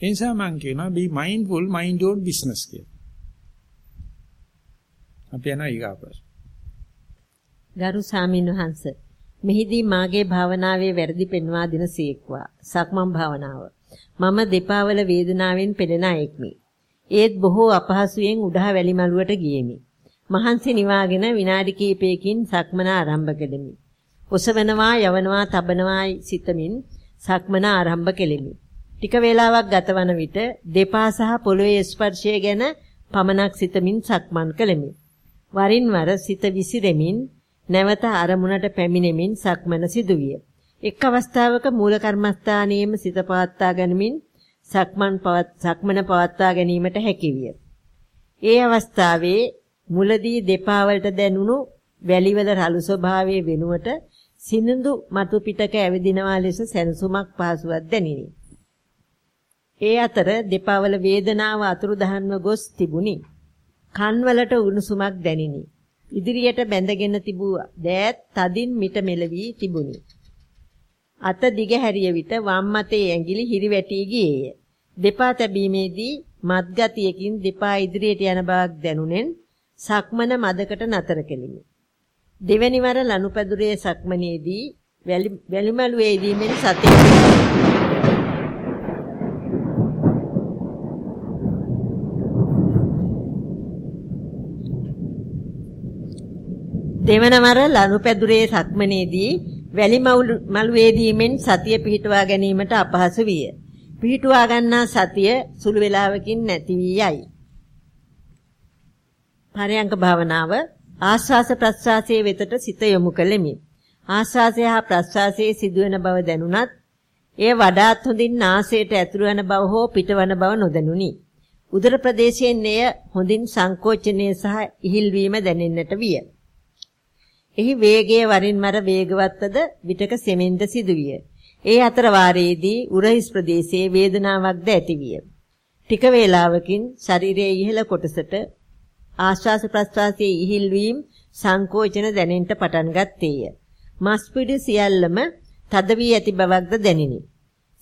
ඒ නිසා මම කියනවා be mindful mind your business කියලා. අපි යනවා ඊගාපස්. ගරු සාමින් වහන්ස මෙහිදී මාගේ භාවනාවේ වැරදි පෙන්වා දෙන සීක්වා සක්මන් භාවනාව මම දෙපා වල වේදනාවෙන් පෙළෙන අයෙක්මි ඒත් බොහෝ අපහසුයෙන් උඩහ වැලි මළුවට ගියෙමි. මහන්සි නිවාගෙන විනාඩි කිහිපයකින් සක්මන ආරම්භ කෙලිමි. ඔසවනවා යවනවා තබනවායි සිතමින් සක්මන ආරම්භ කෙලිමි. ටික වේලාවක් ගතවන විට දෙපා සහ පොළවේ ස්පර්ශය ගැන පමණක් සිතමින් සක්මන් කළෙමි. වරින් වර සිත විසිරෙමින් නැවත අරමුණට පැමිණෙමින් සක්මන සිදුවිය. එක් අවස්ථාවක මූල කර්මස්ථානයේම සිත පවත්වා ගනිමින් සක්මන් පවත් සක්මන පවත්වා ගැනීමට හැකියිය. ඒ අවස්ථාවේ මුලදී දෙපා වලට දැනුණු වැලිවල රළු ස්වභාවයේ වෙනුවට සිනිඳු මතු පිටක ඇවිදිනවා ලෙස සැනසුමක් පහසුවක් දැනිනි. ඒ අතර දෙපා වල වේදනාව අතුරුදහන්ව ගොස් තිබුණි. කන්වලට උණුසුමක් දැනිනි. ඉදිරියට බැඳගෙන තිබූ දෑත් තදින් මිට මෙලවි තිබුණි. අත දිග හැරිය විට වම් අතේ ඇඟිලි හිරිවැටි ගියේය. දෙපා තැබීමේදී මත්ගතියකින් දෙපා ඉදිරියට යන බවක් දැනුනෙන් සක්මන මදකට නතර කෙලිමි. දෙවැනි වර ලනුපැදුරේ සක්මනේදී වැලිමලුවේදී මෙන් සතිය දෙවනවර ලනුපැදුරේ සක්මනේදී වැලි මළුවේදී මෙන් සතිය පිහිටුවා ගැනීමට අපහසු විය. පිහිටුවා ගන්නා සතිය සුළු වේලාවකින් නැති වී යයි. පරයන්ක භාවනාව ආස්වාස ප්‍රස්වාසයේ වෙතට සිත යොමු කළෙමි. ආස්වාසය හා ප්‍රස්වාසයේ සිදුවෙන බව දැනුණත් එය වඩාත් හොඳින් නාසයට ඇතුළු වන බව හෝ පිටවන බව නොදැනුනි. උදර ප්‍රදේශයෙන් එය හොඳින් සංකෝචනය සහ ඉහිල් වීම දැනෙන්නට විය. එහි වේගය වරින් මර වේගවත්වද විටක සෙමෙන්ද සිදුවිය. ඒ අතර වාරයේදී උරහිස් ප්‍රදේශයේ වේදනාවක්ද ඇතිවිය. ටික වේලාවකින් ශරීරයේ ඉහළ කොටසට ආශ්වාස ප්‍රශ්වාසයේ ඉහිල් වීම සංකෝචන දැනෙන්න පටන් ගත්තේය. මස් පිඩු සියල්ලම තද වී ඇති බවක්ද දැනිනි.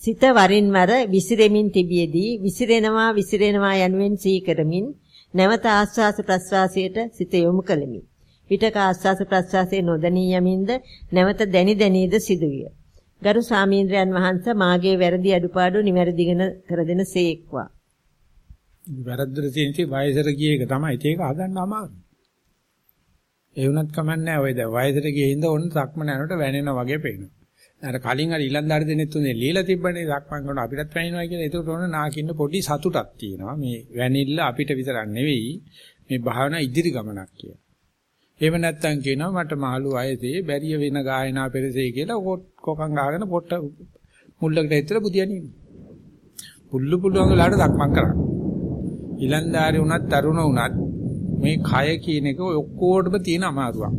සිත වරින් වර විසිරෙමින් තිබියදී විසිරෙනවා විසිරෙනවා යනුවෙන් සීකරමින් නැවත ආශ්වාස ප්‍රශ්වාසයට සිත යොමු කළෙමි. විටක ආස්වාස ප්‍රස්වාසයේ නොදැනී යමින්ද නැවත දැනි දැනීද සිදුවිය. ගරු සාමීන්ද්‍රයන් වහන්සේ මාගේ වැරදි අඩුපාඩු නිවැරදිගෙන කර දෙන සේක්වා. වැරද්දට තියෙන වයසට ගිය එක තමයි ඒක හදන්න අමාරුයි. ඒ වුණත් කමන්නේ ඔය දැන් වයසට ගියේ හින්දා ඔන්න සක්මන යනකොට වැනෙනා වගේ පේනවා. අර කලින් අර ඊලන්දාරි දෙනෙත් තුනේ ලීලා තිබ්බනේ සක්මන් කරන අපිටත් වැනිනවා කියලා. ඒකට ඕන නාකින්න පොඩි සතුටක් තියෙනවා. මේ වැනිල්ල අපිට විතරක් නෙවෙයි මේ භාවනා ඉදිරි ගමනක් කියලා. එහෙම නැත්නම් කියනවා මට මහලු වයසේ බැරිය වෙන ගායනා පෙරසේ කියලා කොකන් ගහගෙන පොට්ට මුල්ලකට ඇත්තලා බුදියන්නේ. පුල්ලු පුල්ලුවන් වලට දක්මන් කරා. ඊලන්දාරි වුණත් තරුණ වුණත් මේ කය කියන එක ඔක්කොටම තියෙන අමාරුවක්.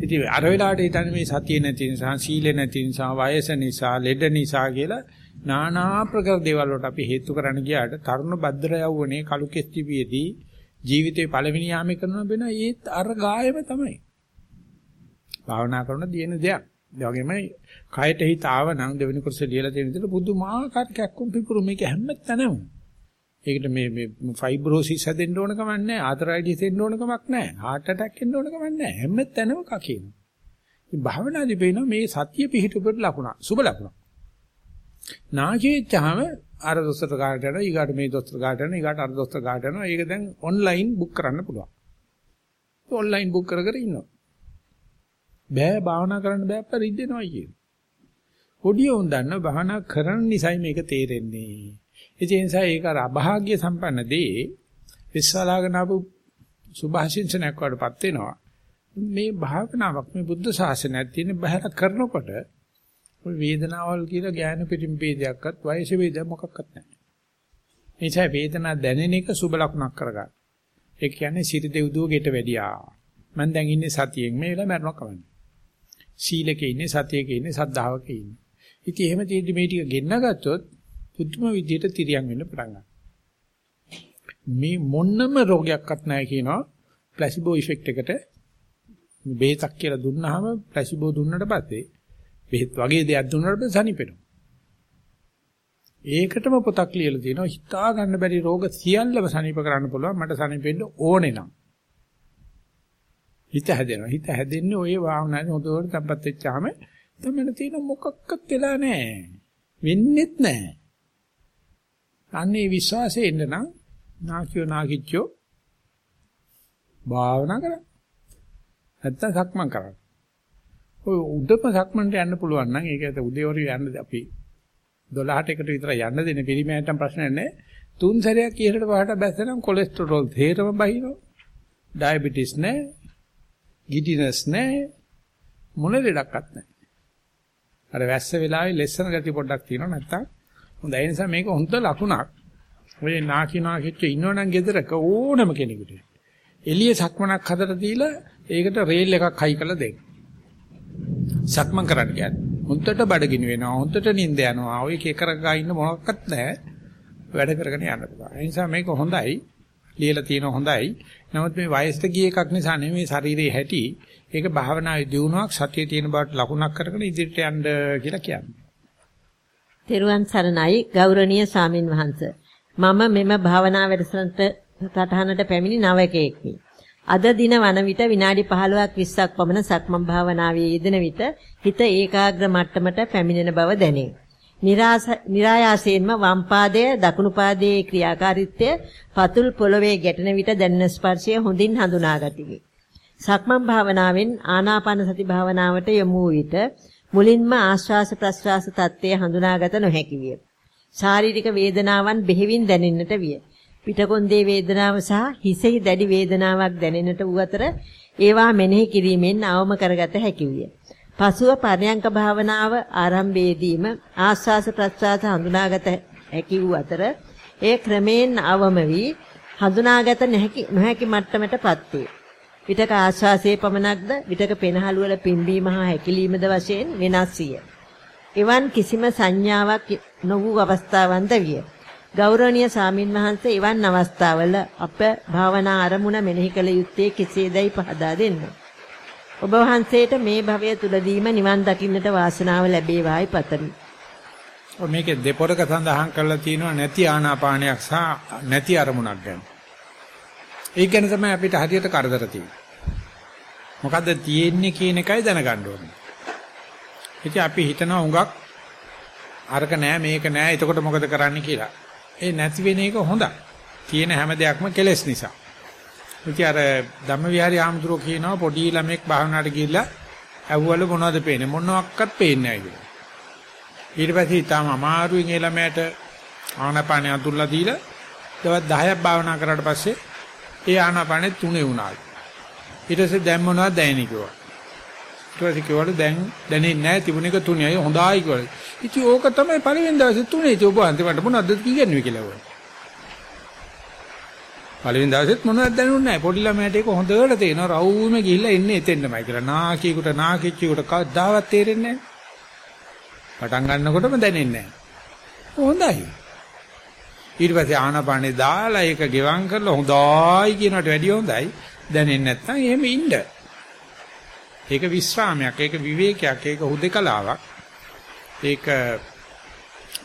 ඉතින් අර වෙලාවට හිතන්නේ මේ සතිය නැති නිසා, සීල නැති නිසා, වයස නිසා, ලෙඩ නිසා කියලා নানা ප්‍රකාර දේවල් වලට අපි හේතු කරන්න ගියාට තරුණ භද්‍ර යවුනේ කලු කෙස්ටිපියේදී ජීවිතේ පළවෙනි යාමේ කරනවා වෙන ඒත් අර ගායම තමයි. භාවනා කරන දින දෙයක්. ඒ වගේම කයට හිත ආව නම් දෙවෙනි කොටස ලියලා තියෙන විදිහට පුදුමාකාර කැක්කුම් පිපුරු මේක හැම තැනම. ඒකට මේ මේ ෆයිබ්‍රොසිස් හැදෙන්න ඕන කමක් නැහැ. ආතරයිටිස් එන්න ඕන කමක් නැහැ. heart attack එන්න ඕන කමක් නැහැ. හැම තැනම කකින. ඉතින් භාවනාදී පේනවා මේ සතිය පිහිටුපට ලකුණ. සුබ ලකුණ. නාජේච්චාම අර දොස්තර කාට යනවා ඊගාට මේ දොස්තර කාට යනවා ඊගාට අර දොස්තර කාට යනවා ඒක දැන් ඔන්ලයින් බුක් කරන්න පුළුවන් ඔන්ලයින් බුක් කර කර ඉන්නවා බෑ භාවනා කරන්න බෑ අප්පා රිද්දෙනවා කියන පොඩි උන් දන්න භාවනා කරන නිසයි මේක තේරෙන්නේ ඒ නිසා ඒක අර අභාග්‍ය සම්පන්න දේ විශ්වාලාගෙන ආපු සුභාශිංසනයක් වඩපත් වෙනවා මේ භාවනාවක් මේ බුද්ධ ශාසනයක් තියෙන බහැර කරනකොට ඔය වේදනාවල් කියලා ඥාන පිටිම්පේදයක්වත් වයස වේද මොකක්වත් නැහැ. ඒ නිසා වේදනාව දැනෙන එක සුබ ලකුණක් කරගන්න. ඒ කියන්නේ සිට දෙව්දුව ගෙට වැඩියා. මම දැන් ඉන්නේ සතියෙන් මේ වෙලාව මරණක් කවන්නේ. සීලකේ ඉන්නේ සතියකේ ඉන්නේ සද්ධාවක ඉන්නේ. ඉතින් එහෙම තියෙද්දි මේ ටික ගෙන්න ගත්තොත් පුදුම විදියට තිරියන් වෙන්න පටන් ගන්නවා. මේ මොන්නම රෝගයක්වත් නැහැ කියනවා ප්ලාසිබෝ ඉෆෙක්ට් එකට බේතක් කියලා දුන්නාම ප්ලාසිබෝ දුන්නට පස්සේ බෙහෙත් වගේ දෙයක් දුන්නාට සනිපෙනවා. ඒකටම පොතක් ලියලා තියෙනවා හිතා ගන්න බැරි රෝග සියල්ලම සනීප කරන්න පුළුවන් මට සනීපෙන්න ඕනේ නම්. හිත හැදෙනවා. හිත හැදෙන්නේ ওই භාවනාවේ හොඳට තැම්පත් වෙච්චාම තමයි තියෙන මොකක්වත් වෙලා නැහැ. වෙන්නෙත් නැහැ. අන්නේ විශ්වාසය එන්න නම් නාකියෝ නාකිච්චෝ භාවනා කරා. නැත්තම් සක්මන් කරා. ඔය උඩම සක්මන්ට යන්න පුළුවන් නම් ඒක ඇත උදේවරු යන්න අපි 12ට එකට විතර යන්න දෙන පිළිමයන්ට ප්‍රශ්න නැහැ. තුන් සැරයක් ඉහළට පහට බැස්සනම් කොලෙස්ටරෝල් තේරම බහිනවා. ඩයබටිස් නැහැ. ගිඩිනස් නැහැ. මොන ලෙඩක්වත් නැහැ. අර වැස්ස වෙලාවේ ලෙස්සන ගතිය පොඩ්ඩක් තියෙනවා නැත්තම් හොඳ ඒ නිසා මේක හොඳ ලකුණක්. ඔය නාකි නාකිච්ච ඉන්නවනම් ගෙදරක ඕනම කෙනෙකුට. එළිය සක්මනක් හදලා දීලා ඒකට රේල් එකක් හයි කරලා දෙන්න. සක්මන් කරන්න කියන්නේ. හොන්දට බඩගිනි වෙනවා. හොන්දට නිින්ද යනවා. ඔය එක කරගා ඉන්න මොනවත් නැහැ. වැඩ කරගෙන යන්න පුළුවන්. ඒ නිසා මේක හොඳයි. ලියලා තියෙන හොඳයි. නමුත් මේ වයසට ගිය එකක් නිසා නෙමෙයි ශරීරයේ හැටි. ඒක භාවනායේ දියුණුවක් සතියේ තියෙන බවට ලකුණක් කරගෙන ඉදිරියට යන්න කියලා කියන්නේ. තෙරුවන් සරණයි ගෞරවනීය සාමින් වහන්ස. මම මෙම භාවනා වැඩසටහනට සටහනට පැමිණි නවකයෙක්මි. අද දින වන විට විනාඩි 15ක් 20ක් පමණ සක්මන් භාවනාවේ යෙදෙන විට හිත ඒකාග්‍ර මට්ටමට පැමිණෙන බව දැනේ. નિરાයාසයෙන්ම වම් පාදය දකුණු පාදයේ ක්‍රියාකාරීත්වය පතුල් පොළවේ ගැටෙන විට දැනෙන ස්පර්ශය හොඳින් හඳුනා ගතිමි. සක්මන් භාවනාවෙන් ආනාපාන සති භාවනාවට යොමු විට මුලින්ම ආශ්වාස ප්‍රශ්වාස තත්ත්වය හඳුනාගත නොහැකි විය. ශාරීරික වේදනාවන් බෙහෙවින් දැනෙන්නට විය. පිටකොන්දේ වේදනාව සහ හිසෙහි දැඩි වේදනාවක් දැනෙන්නට වූ අතර ඒවා මෙනෙහි කිරීමෙන් අවම කරගත හැකි විය. පසුව පරයන්ක භාවනාව ආරම්භයේදීම ආස්වාස ප්‍රස්වාස හඳුනාගත හැකි වූ අතර ඒ ක්‍රමයෙන් අවම වී හඳුනාගත නොහැකි මට්ටමටපත් වේ. විතක ආස්වාසයේ පමණක්ද විතක පෙනහළු වල පිම්බීම හා හැකිලීමද වශයෙන් වෙනස් විය. එවන් කිසිම සංඥාවක් නො වූ අවස්ථාවන්ද විය. ගෞරවනීය සාමින් වහන්සේ එවන් අවස්ථාවල අප භාවනා අරමුණ මෙනෙහි කළ යුත්තේ කෙසේදයි පහදා දෙන්න. ඔබ වහන්සේට මේ භවය තුලදීම නිවන් දකින්නට වාසනාව ලැබේවායි පතමි. ඔය මේකේ දෙපොරක සඳහන් කරලා තියෙනවා නැති ආනාපානයක් සහ නැති අරමුණක් ගැන. ඒ ගැන තමයි අපිට හරියට කරදර තියෙන්නේ. මොකද්ද තියෙන්නේ කියන එකයි දැනගන්න ඕනේ. ඉතින් අපි හිතනවා හුඟක් අරක නෑ මේක නෑ එතකොට මොකද කරන්න කියලා. ඒ නැති වෙන එක හොඳයි. තියෙන හැම දෙයක්ම කෙලස් නිසා. ඉතින් අර ධම්මවිහාරී ආමතුරෝ කියනවා පොඩි ළමෙක් භාවනාවට ගිහිල්ලා ඇව්වල මොනවද පේන්නේ මොනවත් පේන්නේ නැහැ කියලා. ඊට පස්සේ ඊටම අමාරුවෙන් ඒ ළමයට ආනාපානය අතුල්ලා දීලා දවස් 10ක් භාවනා කරාට පස්සේ ඒ ආනාපානෙ තුනේ වුණා. ඊට පස්සේ දැන් මොනවද දැනෙන්නේ කිව්වා. ඊට පස්සේ කිව්වලු දැන් දැනෙන්නේ නැහැ තිබුණ එක තුනේ හොඳයි කිව්වා. ඉතින් ඕක තමයි පළවෙනි දවසේ තුනේ ඉතින් ඔබ අන්තිමට මොනවද කියන්නේ කියලා වුණා. පළවෙනි දවසෙත් මොනවද දැනුන්නේ නැහැ. පොඩි ළමයට ඒක හොඳට තේනවා. රවුම ගිහිල්ලා එන්නේ එතෙන්නමයි කියලා. නාකියෙකුට නාකිච්චියෙකුට කවදාවත් තේරෙන්නේ නැහැ. පටන් ගන්නකොටම දැනෙන්නේ නැහැ. හොඳයි. ඊට පස්සේ ආනාපානේ දාලා ඒක ගෙවම් කරලා හොඳයි කියනකට වැඩිය හොඳයි. දැනෙන්නේ නැත්නම් එහෙම ඉන්න. ඒක විස්රාමයක්, ඒක විවේකයක්, ඒක හුදකලාවක්. ඒක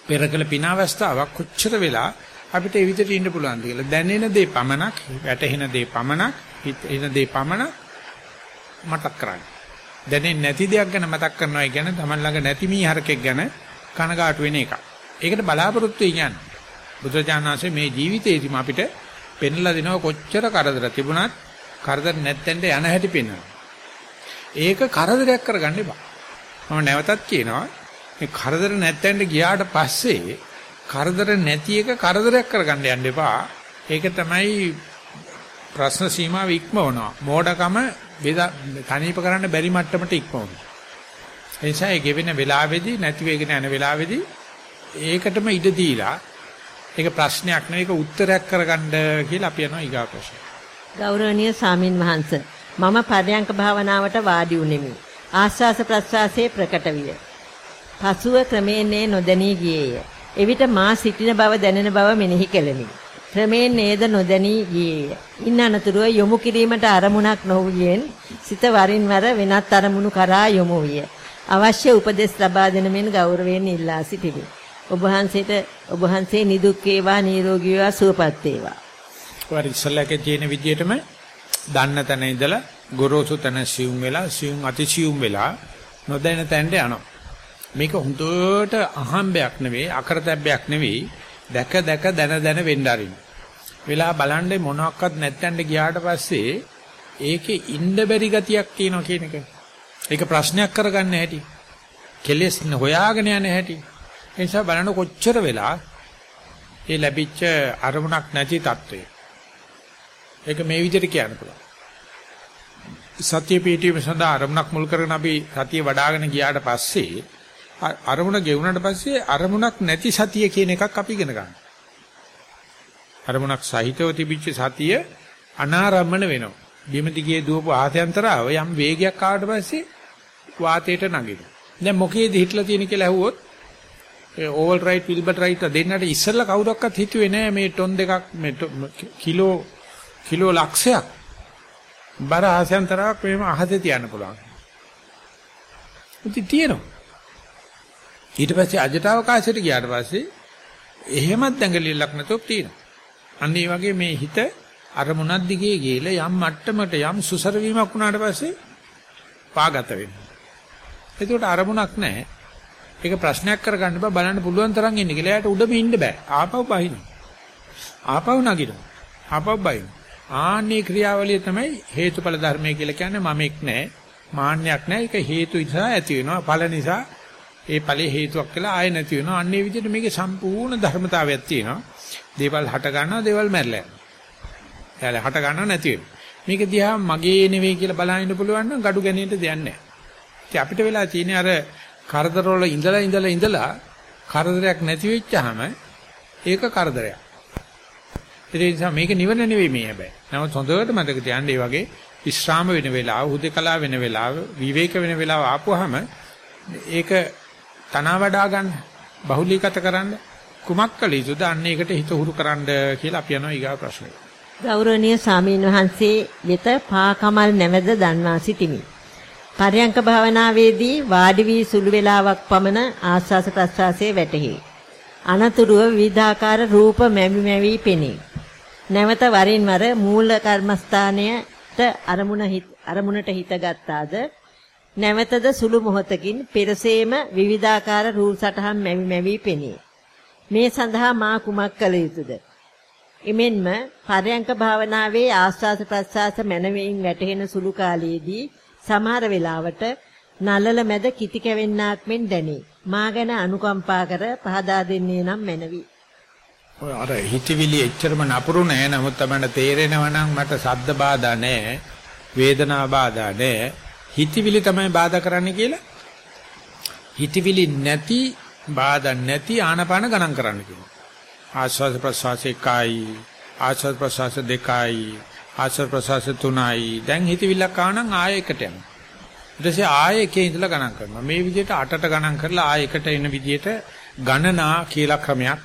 පෙරකල පිනවස්තාවක් කොච්චර වෙලා අපිට ඒ විදිහට ඉන්න පුළුවන්ද කියලා දැනෙන දේ පමණක් වැටහෙන දේ පමණක් හිතෙන දේ පමණක් මතක් කරගන්න. දැනෙන්නේ නැති දෙයක් ගැන මතක් කරනවා කියන්නේ Taman ළඟ නැති මීහරකෙක් ගැන කනගාටු වෙන එක. ඒකට බලාපොරොත්තු වෙන්නේ බුදුරජාණන්සේ මේ ජීවිතේදීම අපිට පෙන්ලා දෙනවා කොච්චර කරදර තිබුණත් කරදර නැත්තෙන්ද යන හැටි පෙන්වනවා. ඒක කරදරයක් කරගන්න එපා. මම නැවතත් කියනවා මේ කරදර නැත්තෙන්ද ගියාට පස්සේ කරදර නැති එක කරදරයක් කරගන්න යන්න එපා. ඒක තමයි ප්‍රශ්න සීමාව ඉක්මවනවා. මෝඩකම තනීප කරන්න බැරි මට්ටමට ඉක්මවනවා. ඒ නිසා ඒ ගෙවෙන වෙලාවේදී නැති වෙගෙන යන වෙලාවේදී ඒකටම ඉඩ දීලා ඒක ප්‍රශ්නයක් නෙවෙයි ඒක උත්තරයක් කරගන්න කියලා අපි යනවා ඊගා ප්‍රශ්න. ගෞරවනීය සාමින් වහන්ස මම පරයන්ක භාවනාවට වාඩි උනේමි. ආස්වාස ප්‍රස්වාසයේ ප්‍රකට විය. පසුව ක්‍රමයෙන් නොදැනී ගියේය. එවිට මා සිටින බව දැනෙන බව මෙනෙහි කෙලෙමි. ක්‍රමයෙන් නේද නොදැනී ගියේය. ඉන් අනතුරුව යොමු කිරීමට අරමුණක් නොවුයෙන් සිත වරින් වර වෙනත් අරමුණු කරා යොමු විය. අවශ්‍ය උපදෙස් ලබා දෙන මෙන් ගෞරවයෙන් ඉල්ලා සිටිමි. ඔබ වහන්සේට ඔබ වහන්සේ නිදුක් වේවා නිරෝගී වේවා සුවපත් වේවා. ඔයාලා ඉස්සල්ලාකේ තියෙන විදිහටම දන්න තැන ඉඳලා ගොරෝසු තැන සියුම් වෙලා සියුම් අති සියුම් වෙලා නොදැන තැනට යනවා. මේක හුදුට අහම්බයක් නෙවෙයි අකරතැබ්බයක් නෙවෙයි දැක දැක දන දන වෙන්න ආරින්. වෙලා බලන්නේ මොනවත් නැත්තඳ ගියාට පස්සේ ඒකේ ඉන්න බැරි ගතියක් තියෙනවා කියන එක. ඒක ප්‍රශ්නයක් කරගන්න හැටි. කෙලෙස් හොයාගෙන යන හැටි. ඒ නිසා බලන්න කොච්චර වෙලා ඒ ලැබිච්ච අරමුණක් නැති తত্ত্বය ඒක මේ විදිහට කියන්න පුළුවන්. සත්‍ය පිටීම සඳහා අරමුණක් මුල් කරගෙන අපි සතිය වඩ아가න ගියාට පස්සේ අරමුණ ගෙවුනට පස්සේ අරමුණක් නැති සතිය කියන එකක් අපි ඉගෙන ගන්නවා. අරමුණක් සහිතව තිබිච්ච සතිය අනාරම්මන වෙනවා. බිම දිගේ දුවපු ආතයන්තරාව යම් වේගයක් ආවට පස්සේ වාතයට නගිනවා. දැන් මොකේද හිටලා තියෙන කියලා ඇහුවොත් ඒ ඕවල් රයිට් විල්බට් රයිට් දෙන්නට ඉස්සෙල්ලා කවුරක්වත් හිතුවේ නෑ මේ ටොන් දෙකක් මේ කිලෝ කිලෝ ලක්ෂයක් බර ආසයන්තරාවක් මෙහෙම අහසේ තියන්න පුළුවන්. ඉතින් තියෙනවා. ඊට පස්සේ අජට අවකාශයට ගියාට පස්සේ එහෙමත් දැඟලිල්ලක් නැතොත් තියෙනවා. අන්න ඒ වගේ මේ හිත අරමුණක් දිගේ ගිහලා යම් මට්ටමකට යම් සුසර වීමක් වුණාට පස්සේ පාගත වෙනවා. ඒකට අරමුණක් නැහැ. ඒක ප්‍රශ්නයක් කරගන්න බෑ බලන්න පුළුවන් තරම් ඉන්න කියලා. එයාට උඩම ඉන්න බෑ. ආපහු බහිනවා. ආපහු නගිනවා. ආපහු බහිනවා. ආන්නේ ක්‍රියාවලිය තමයි හේතුඵල ධර්මය කියලා කියන්නේ මමෙක් නැහැ. මාන්නයක් නැහැ. ඒක හේතු නිසා ඇති වෙනවා. ඵල නිසා ඒ ඵලයේ හේතුවක් කියලා ආයෙ නැති වෙනවා. අන්නේ විදිහට මේකේ සම්පූර්ණ ධර්මතාවයක් තියෙනවා. දේවල් හට ගන්නවා, දේවල් මැරලා යනවා. එයාලා හට ගන්නව නැති වෙනවා. මේක දිහා මගේ නෙවෙයි කියලා බලහින්න පුළුවන් නම් gadu ගැනීමට දෙයක් නැහැ. ඉතින් අපිට වෙලා තියෙන්නේ අර කරදරවල ඉඳලා ඉඳලා ඉඳලා කරදරයක් නැති වෙච්චාම ඒක කරදරයක්. ඒ නිසා මේක නිවන නෙවෙයි මේ හැබැයි. නමුත් හොඳට මතක තියාගන්න මේ වගේ විශ්‍රාම වෙන වෙලාව, හුදකලා වෙන වෙලාව, විවේක වෙන වෙලාව ආපුවාම ඒක තනවා වඩා ගන්න, බහුලීගත කරන්න කුමක් කළ යුතුද? අන්න ඒකට හිත හුරු කරන්න කියලා අපි යනවා ඊගා ප්‍රශ්නෙට. ගෞරවනීය සාමීන් වහන්සේ වෙත පාකමල් නැවද දන්වා සිටිමි. පරයන්ක භාවනාවේදී වාඩි වී සුළු වේලාවක් පමණ ආස්වාස ප්‍රස්වාසයේ වැටහි. අනතුරුව විවිධාකාර රූප මැවි මැවි පෙනේ. නැවත වරින් වර මූල කර්මස්ථානයට අරමුණ අරමුණට හිත ගත්තාද නැවතද සුළු මොහොතකින් පෙරසේම විවිධාකාර රූප සටහන් මැවි මැවි පෙනේ. මේ සඳහා මා කුමක් කළ යුතුද? එමෙන්ම පරයන්ක භාවනාවේ ආස්වාස ප්‍රස්වාස මනමින් වැටහෙන සුළු කාලයේදී සමහර වෙලාවට නලල මැද කිති කැවෙන්නාක් මෙන් දැනේ. මා ගැන අනුකම්පා කර පහදා දෙන්නේ නම් මැනවි. ඔය අර හිතවිලි එච්චරම නපුරු නෑ. නමුත් තමයි තේරෙනවා නම් මට සද්ද බාධා නෑ වේදනා බාධා නෑ. හිතවිලි තමයි බාධා කරන්නේ කියලා? හිතවිලි නැති බාධා නැති ආනපාන ගණන් කරන්න කියනවා ආස්වාද ප්‍රසවාස එකයි ආස්වාද ප්‍රසවාස දෙකයි ආස්වාද ප්‍රසවාස තුනයි. දැන් හිතවිල්ලක් ආවනම් ආයෙ එකට යනවා. ඊට පස්සේ ආයෙ එකේ ඉඳලා ගණන් කරනවා. මේ විදිහට අටට ගණන් කරලා ආයෙ එකට එන විදිහට ගණනා කියලා ක්‍රමයක්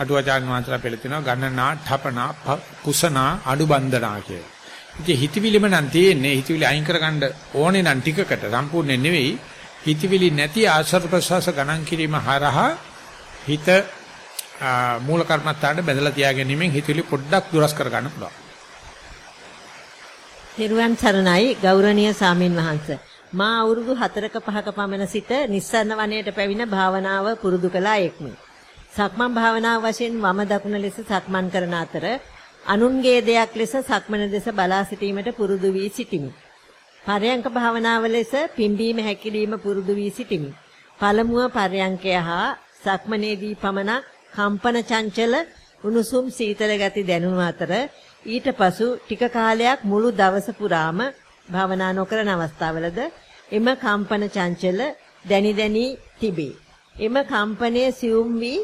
අටුවාචාන් වහන්සේලා පෙළතිනවා ගණනා ඨපනා කුසනා අඩුබන්දනා කියලා ඉතින් හිතවිලිම නම් තියෙන්නේ හිතවිලි අයින් කරගන්න ඕනේ නම් ටිකකට සම්පූර්ණ නෙවෙයි හිතවිලි නැති ආශ්‍රව ප්‍රසවාස ගණන් කිරීම හරහා හිත මූල කර්මත්තාට බැඳලා තියාගැනීමෙන් හිතවිලි පොඩ්ඩක් දුරස් කරගන්න පුළුවන්. තෙරුවන් සරණයි ගෞරවනීය සාමින් වහන්සේ. මා අවුරුදු 4ක 5ක පමණ සිට නිස්සරණ වනයේට පැවිණ භාවනාව පුරුදු කළා එක්මි. සක්මන් භාවනාව වශයෙන් වම දකුණ ලෙස සක්මන් කරන අතර අනුන්ගේ දෙයක් ලෙස සක්මන දෙස බලා සිටීමට පුරුදු වී සිටිමි. පරයන්ක භාවනාව ලෙස පිම්බීම හැකිලිම පුරුදු වී සිටිමි. පළමුව පරයන්කය හා සක්මනේදී පමණක් කම්පන චංචල උණුසුම් සීතල ගති දැනුණු අතර ඊට පසු ටික කාලයක් මුළු දවස පුරාම භාවනා නොකරන අවස්ථාවලද එම කම්පන චංචල දැනි දැනි තිබේ. එම කම්පනයේ සියුම් වී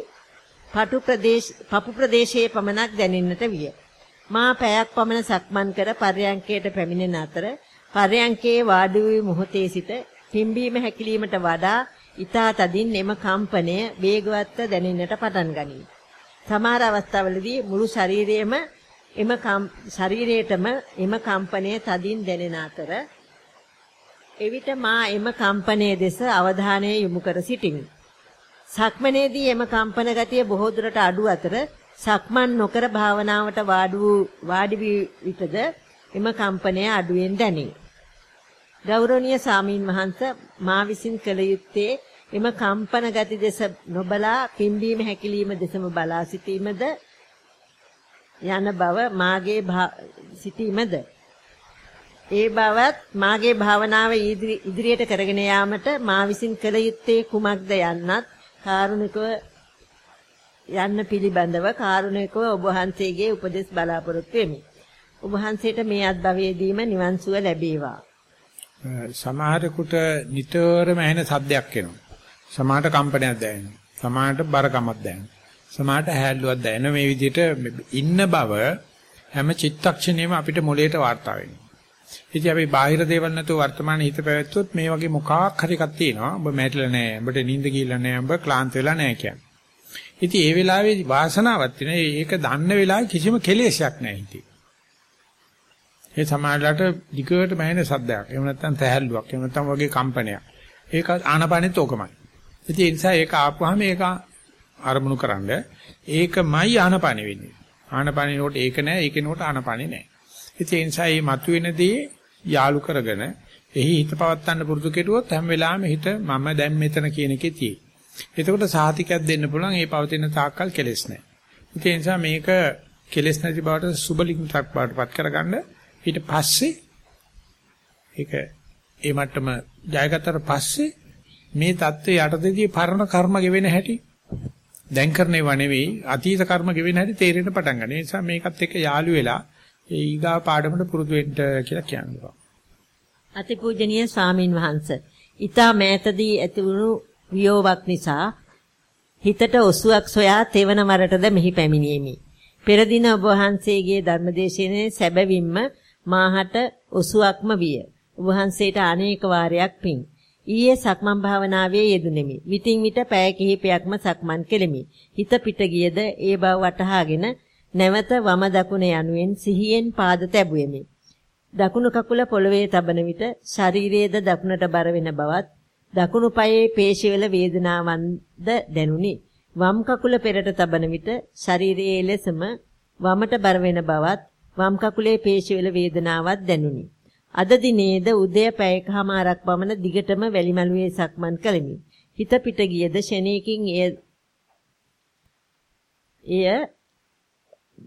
පටු ප්‍රදේශ පපු ප්‍රදේශයේ පමණක් දැනෙන්නට විය. මා පැයක් පමණ සක්මන් කර පර්යංකයට පැමිණෙන අතර පර්යංකයේ වාඩි වූ මොහොතේ සිට පිම්බීම හැකිලීමට වඩා ඊතා තදින් එම කම්පනය වේගවත්ව දැනෙන්නට පටන් ගනී. සමහර අවස්ථාවලදී මුළු ශරීරයේම එම ශරීරයේටම එම කම්පනය තදින් දැනෙන අතර එවිට මා එම කම්පනයේ දෙස අවධානය යොමු කර සිටිමි. සක්මනේදී එම කම්පන ගතිය බොහෝ දුරට අඩු අතර සක්මන් නොකර භාවනාවට වාඩි විටද එම කම්පනය අඩුවෙන් දැනේ. ගෞරවනීය සාමීන් වහන්ස මා විසින් කළ යුත්තේ එම කම්පන ගති දෙස නොබලා පිම්බීම හැකිලිම දෙසම බලා සිටීමද යන බව මාගේ සිටීමද ඒ බවත් මාගේ භාවනාව ඉදිරියට කරගෙන යාමට මා විසින් කළ යුත්තේ කුමක්ද යන්නත් කාරුණිකව යන්න පිළිබඳව කාරුණිකව ඔබ වහන්සේගේ උපදෙස් බලාපොරොත්තු වෙමි. ඔබ වහන්සේට මේ අත්භවයේදීම නිවන් සුව ලැබේවා. සමහරෙකුට නිතරම ඇහෙන සද්දයක් එනවා. සමහරට කම්පනයක් දැනෙනවා. සමහරට බරකමක් දැනෙනවා. සමහරට හැල්ලුවක් දැනෙන මේ විදිහට ඉන්න බව හැම චිත්තක්ෂණයෙම අපිට මොලේට වාර්තා වෙනවා. ඉතින් අපි බාහිර දේවල් නැතුව වර්තමානයේ හිත පැවැත්වුවොත් මේ වගේ මොකක් හරි එකක් තියෙනවා. ඔබ මැරිලා නැහැ. ඔබට නිින්ද ගිහිල්ලා නැහැ. ඔබ ක්ලාන්ත වෙලා නැහැ කියන්නේ. ඉතින් ඒ වෙලාවේ වාසනාවක් තියෙන. ඒක දන්න වෙලාවේ කිසිම කෙලෙසයක් නැහැ හිතේ. ඒ සමාජලට දිගට බැහැෙන සද්දයක්. එහෙම නැත්නම් තැහැල්ලුවක්. එහෙම නැත්නම් වගේ කම්පනයක්. ඒක ආනපනෙත් ඕකමයි. ඉතින් ඒ නිසා ඒක ආපුවාම ඒක අරමුණු කරන්න ඒකමයි ආනපනෙ වෙන්නේ. ආනපනෙනකොට ඒක නෑ, ඒකේනකොට ආනපනෙ නෑ. ඉතින් ඒ නිසා මේ මතුවෙනදී යාලු කරගෙන එහි හිත පවත්තන්න පුරුදු කෙරුවොත් හැම වෙලාවෙම හිත මම දැන් මෙතන කියන එකේ තියෙයි. එතකොට සාහිතිකයක් දෙන්න පුළුවන් ඒ පවතින තාක්කල් කෙලෙස් නැහැ. ඒ නිසා මේක කෙලෙස් නැති බවට සුබලින්ගක් බවටපත් කරගන්න ඊට පස්සේ ඒක ඒ මට්ටම ජයගත්තට පස්සේ මේ தත්ත්වය යටතේදී පරණ කර්ම ගෙවෙන හැටි දැන් කරනේව නෙවෙයි අතීත කර්ම ගෙවෙන හැටි තේරෙන්න පටන් ගන්න. ඒ නිසා මේකත් එක්ක යාළු වෙලා ඒ ඊගා පාඩමට පුරුදු වෙන්න කියලා කියනවා. අතිපූජනීය ස්වාමින් වහන්සේ. ඊතා මෑතදී ඇති වුණු වියෝවක් නිසා හිතට ඔසුවක් සොයා තෙවන මරටද මෙහි පැමිණීමි. පෙර දින ඔබ වහන්සේගේ ධර්මදේශනයේ සැබවින්ම මාහට ඔසුවක්ම විය. ඔබ වහන්සේට අනේක වාරයක් පිං. ඊයේ සක්මන් භාවනාවේ යෙදුණෙමි. විтин විට පැය කිහිපයක්ම සක්මන් කෙලෙමි. හිත පිට ගියද ඒ බව වටහාගෙන නැවත වම දකුණ යනුවෙන් සිහියෙන් පාද තැබුවෙමි. දකුණු කකුල පොළවේ තබන විට ශරීරයේද දකුණට බර වෙන බවත් දකුණු පායේ පේශිවල වේදනාවන්ද දැනුනි. වම් කකුල පෙරට තබන විට ශරීරයේ ලෙසම වමට බර වෙන බවත් වම් කකුලේ පේශිවල වේදනාවක් දැනුනි. අද දිනේද උදය පැයකමාරක් පමණ දිගටම වැලිමලුවේ සක්මන් කළෙමි. හිත පිට ගියද ෂණේකින් එය එය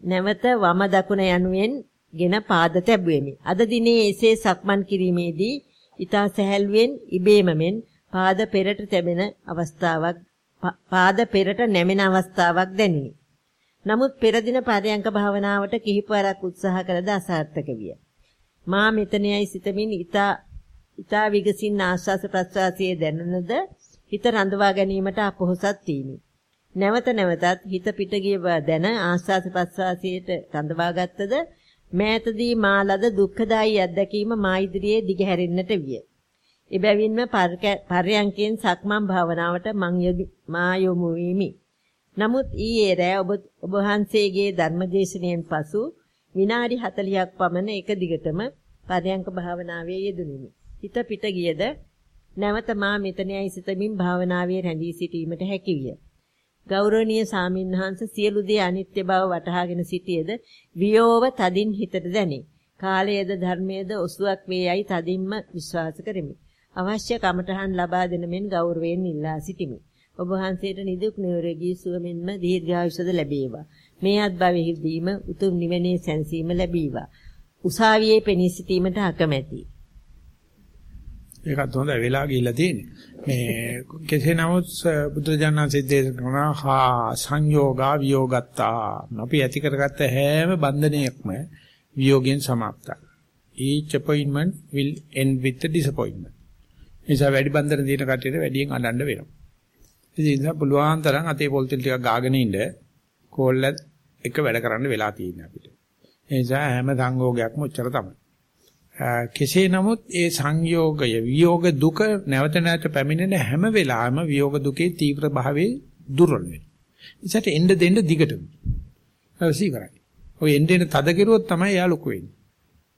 නැවත වම දකුණ යනුවෙන් ගෙන පාද තැබුවෙමි. අද දිනේ එසේ සක්මන් කිරීමේදී ඊතා සැහැල්ලුවෙන් ඉබේම මෙන් පාද පෙරට තැබෙන අවස්ථාවක් පාද පෙරට නැමෙන අවස්ථාවක් දැනිනි. නමුත් පෙර දින පරයන්ක භාවනාවට කිහිපවරක් උත්සාහ කළද අසාර්ථක විය. මා මෙතනයි සිතමින් ඊතා ඊතා විගසින් ආස්වාස ප්‍රස්වාසයේ දැනුණද හිත රඳවා ගැනීමට අපොහසත් වීමි. නැවත නැවතත් හිත පිට ගිය බව දැන ආස්වාස ප්‍රස්වාසයට රඳවා ගත්තද මෑතදී මා ලද දුක්ඛදායි අත්දැකීම මා ඉදිරියේ දිගහැරෙන්නට විය. එබැවින්ම පර්යංකයෙන් සක්මන් භාවනාවට මං මා යොමු වෙමි. නමුත් ඊයේ රෑ ඔබ ඔබ වහන්සේගේ ධර්මදේශනයෙන් පසු විනාඩි 40ක් පමණ එක දිගටම පර්යංක භාවනාවේ යෙදුණෙමි. හිත පිට ගියද නැවත මා මෙතනයි සිතමින් භාවනාවේ රැඳී සිටීමට හැකි විය. ගෞරවනීය සාමින්හංශ සියලු දේ අනිත්‍ය බව වටහාගෙන සිටියේද වියෝව තදින් හිතට දැනේ. කාලයේද ධර්මයේද ඔසුවක් වේයයි තදින්ම විශ්වාස කරමි. අවශ්‍ය කමඨහන් ලබා දෙන මෙන් ගෞරවයෙන් ඉල්ලා සිටිමි. ඔබ වහන්සේට නිදුක් නිරෝගී සුව මෙන්ම දීර්ඝායුෂද ලැබේවා. මේ අත්භවයේදීම උතුම් නිවනේ සැනසීම ලැබීවා. උසාවියේ පෙනී සිටීමට අකමැති. ඒකත් හොඳයි වෙලා ගිහිල්ලා තියෙන්නේ. මේ කෙසේ නමුත් බුදුජානනාංශයේ දේශනා කරන හා සංයෝගා විയോഗත්තා. අපි ඇති කරගත්ත හැම බන්ධනයක්ම විയോഗයෙන් සමාප්තයි. Each appointment will end with a disappointment. නිසා වැඩි බන්ධන දින කටියට වැඩියෙන් අඬන්න වෙනවා. ඉතින් ඒ නිසා පුළුවන් තරම් අතේ පොල්තෙල් ටිකක් ගාගෙන ඉන්න කෝල්ලත් එක වැඩ කරන්න වෙලා තියෙනවා අපිට. ඒ නිසා හැම සංයෝගයක්ම උච්චර තමයි. කෙසේ නමුත් ඒ සංයෝගය විയോഗ දුක නැවත නැවත පැමිණෙන හැම වෙලාවෙම විയോഗ දුකේ තීව්‍ර භාවයේ දුර්වල වෙනවා. ඉතින්ට එන්න දෙන්න දිගටම. හවසි කරයි. ඔය එන්න එන තද කෙරුවොත් තමයි එයා ලොකු වෙන්නේ.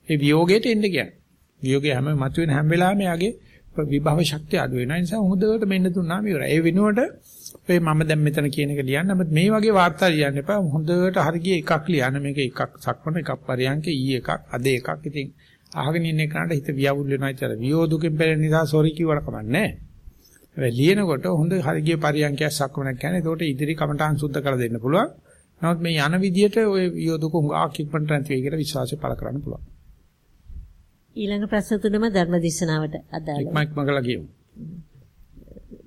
ඒ විയോഗයට එන්න කියන්නේ. විയോഗය හැම මතුවෙන හැම වෙලාවෙම එයාගේ විභව ශක්තිය අඩු වෙනවා. ඒ නිසා හොඳට මෙන්න දුන්නාම ඉවරයි. ඒ වෙනුවට ඔය මම දැන් මෙතන කියන එක ලියන්න. නමුත් මේ වගේ වාර්තා ලියන්න එපා. හොඳට හරියට එකක් ලියන්න. මේක එකක් සක්වන එකක් පරියන්ක ඊ එකක් අද එකක්. ඉතින් අහගෙන ඉන්න එකට හිත වියවුල් වෙනවා කියලා. වියෝදුකෙන් පෙළෙන නිසා සෝරි කිව්වට කමන්නේ නැහැ. ලියනකොට හොඳ හරිය පරියන්කයක් සක්මනක් කියන්නේ. ඒකට ඉදිරි කමටහන් සුද්ධ කරලා දෙන්න පුළුවන්. නමුත් මේ යන විදියට ওই යොදුක හුඟක් ඉක්මනට නැති වෙයි කියලා විශ්වාසය පළ කරන්න පුළුවන්. ඊළඟ ප්‍රශ්න තුනම ධර්මදේශනාවට අදාළයි. ඉක්මක් මගලා කියමු.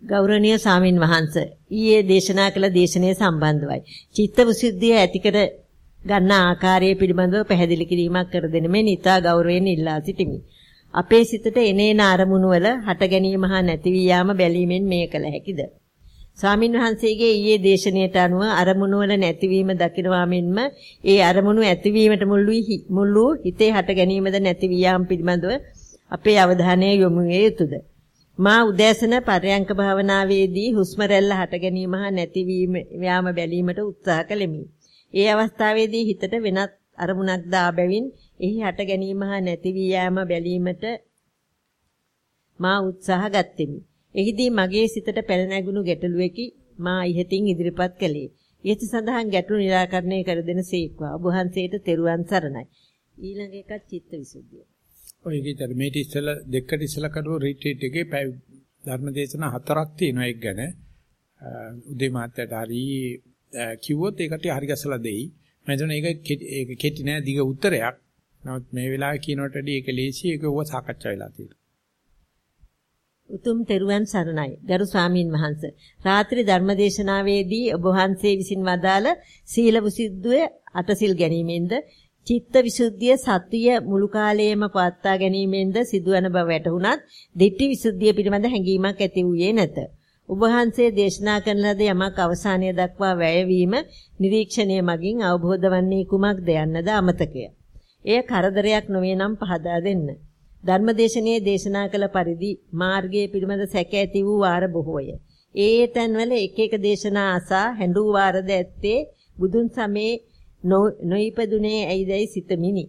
ගෞරවනීය සාමින් වහන්ස ඊයේ දේශනා කළ දේශනාවේ සම්බන්ධවයි. චිත්ත විසුද්ධිය ඇතිකර ගන්න ආකාරය පිළිබඳව පැහැදිලි කිරීමක් කර දෙන මෙන් ඉතා ගෞරවයෙන් ඉල්ලා සිටිමි. අපේ සිතට එනේන අරමුණු වල හට ගැනීම හා නැති වී යාම බැලීමෙන් මේ කළ හැකිද? ස්වාමින් වහන්සේගේ ඊයේ දේශනාවට අනුව අරමුණු වල නැතිවීම දකිනවා මෙන්ම ඒ අරමුණු ඇතිවීමට මුල් වූ හිතේ හට ගැනීමද නැති වී යාම පිළිබඳව අපේ අවධානය යොමු විය යුතුයද? මා උදෑසන පරයන්ක භාවනාවේදී හුස්ම රැල්ල හට ගැනීම හා නැතිවීම යාම බැලීමට උත්සාහ කළෙමි. ඒ අවස්ථාවේදී හිතට වෙනත් අරමුණක් දා බැවින් එහි හට ගැනීම හා නැති වී යාම බැලීමට මා උත්සාහ ගත්ෙමි. එහිදී මගේ සිතට පැන නැගුණු ගැටලුවකි මා ඉහතින් ඉදිරිපත් කළේ. ඉහත සඳහන් ගැටලු निराකරණය කර දෙන සීක්වා ඔබ වහන්සේට තෙරුවන් සරණයි. ඊළඟ එක චිත්තවිසුද්ධිය. ඔය විතර මේටි ඉස්සල දෙකට ඉස්සල කරුව රිට්‍රීට් එකේ ධර්මදේශන හතරක් තියෙනවා ඒක ගැන. උදේ මාත්‍යට හරි කිව්වොත් ඒකට හරි ගැසලා දෙයි. මම හිතන්නේ ඒක ඒක කෙටි නෑ දිග උත්තරයක්. නමුත් මේ වෙලාවේ කියනට වඩා ඒක ලේසි ඒක ඔව සාකච්ඡා වෙලා තියෙනවා. උතුම් තෙරුවන් සරණයි. ගරු ස්වාමීන් වහන්ස. රාත්‍රී ධර්මදේශනාවේදී ඔබ වහන්සේ විසින් වදාළ සීල විසුද්ධිය අටසිල් ගැනීමෙන්ද චිත්ත විසුද්ධිය සත්‍ය මුළු කාලයේම පවත්වා ගැනීමෙන්ද සිදුවන බව වැටහුණත් ditthi විසුද්ධිය පිළිබඳ හැඟීමක් ඇති වූයේ නැත. ඔබ වහන්සේ දේශනා කරන ලද යමක් අවසානය දක්වා වැයවීම නිරීක්ෂණය මගින් අවබෝධ වන්නේ කුමක්ද යන්නද අමතකය. එය කරදරයක් නොවේ නම් පහදා දෙන්න. ධර්මදේශනයේ දේශනා කළ පරිදි මාර්ගයේ පිළිබඳ සැක ඇති වූ වාර බොහෝය. ඒ ඒ තැන්වල එක එක දේශනා අසා හැඬු වාරද ඇත්තේ බුදුන් සමේ නොයිපදුනේ ඇයිදයි සිතමිනි.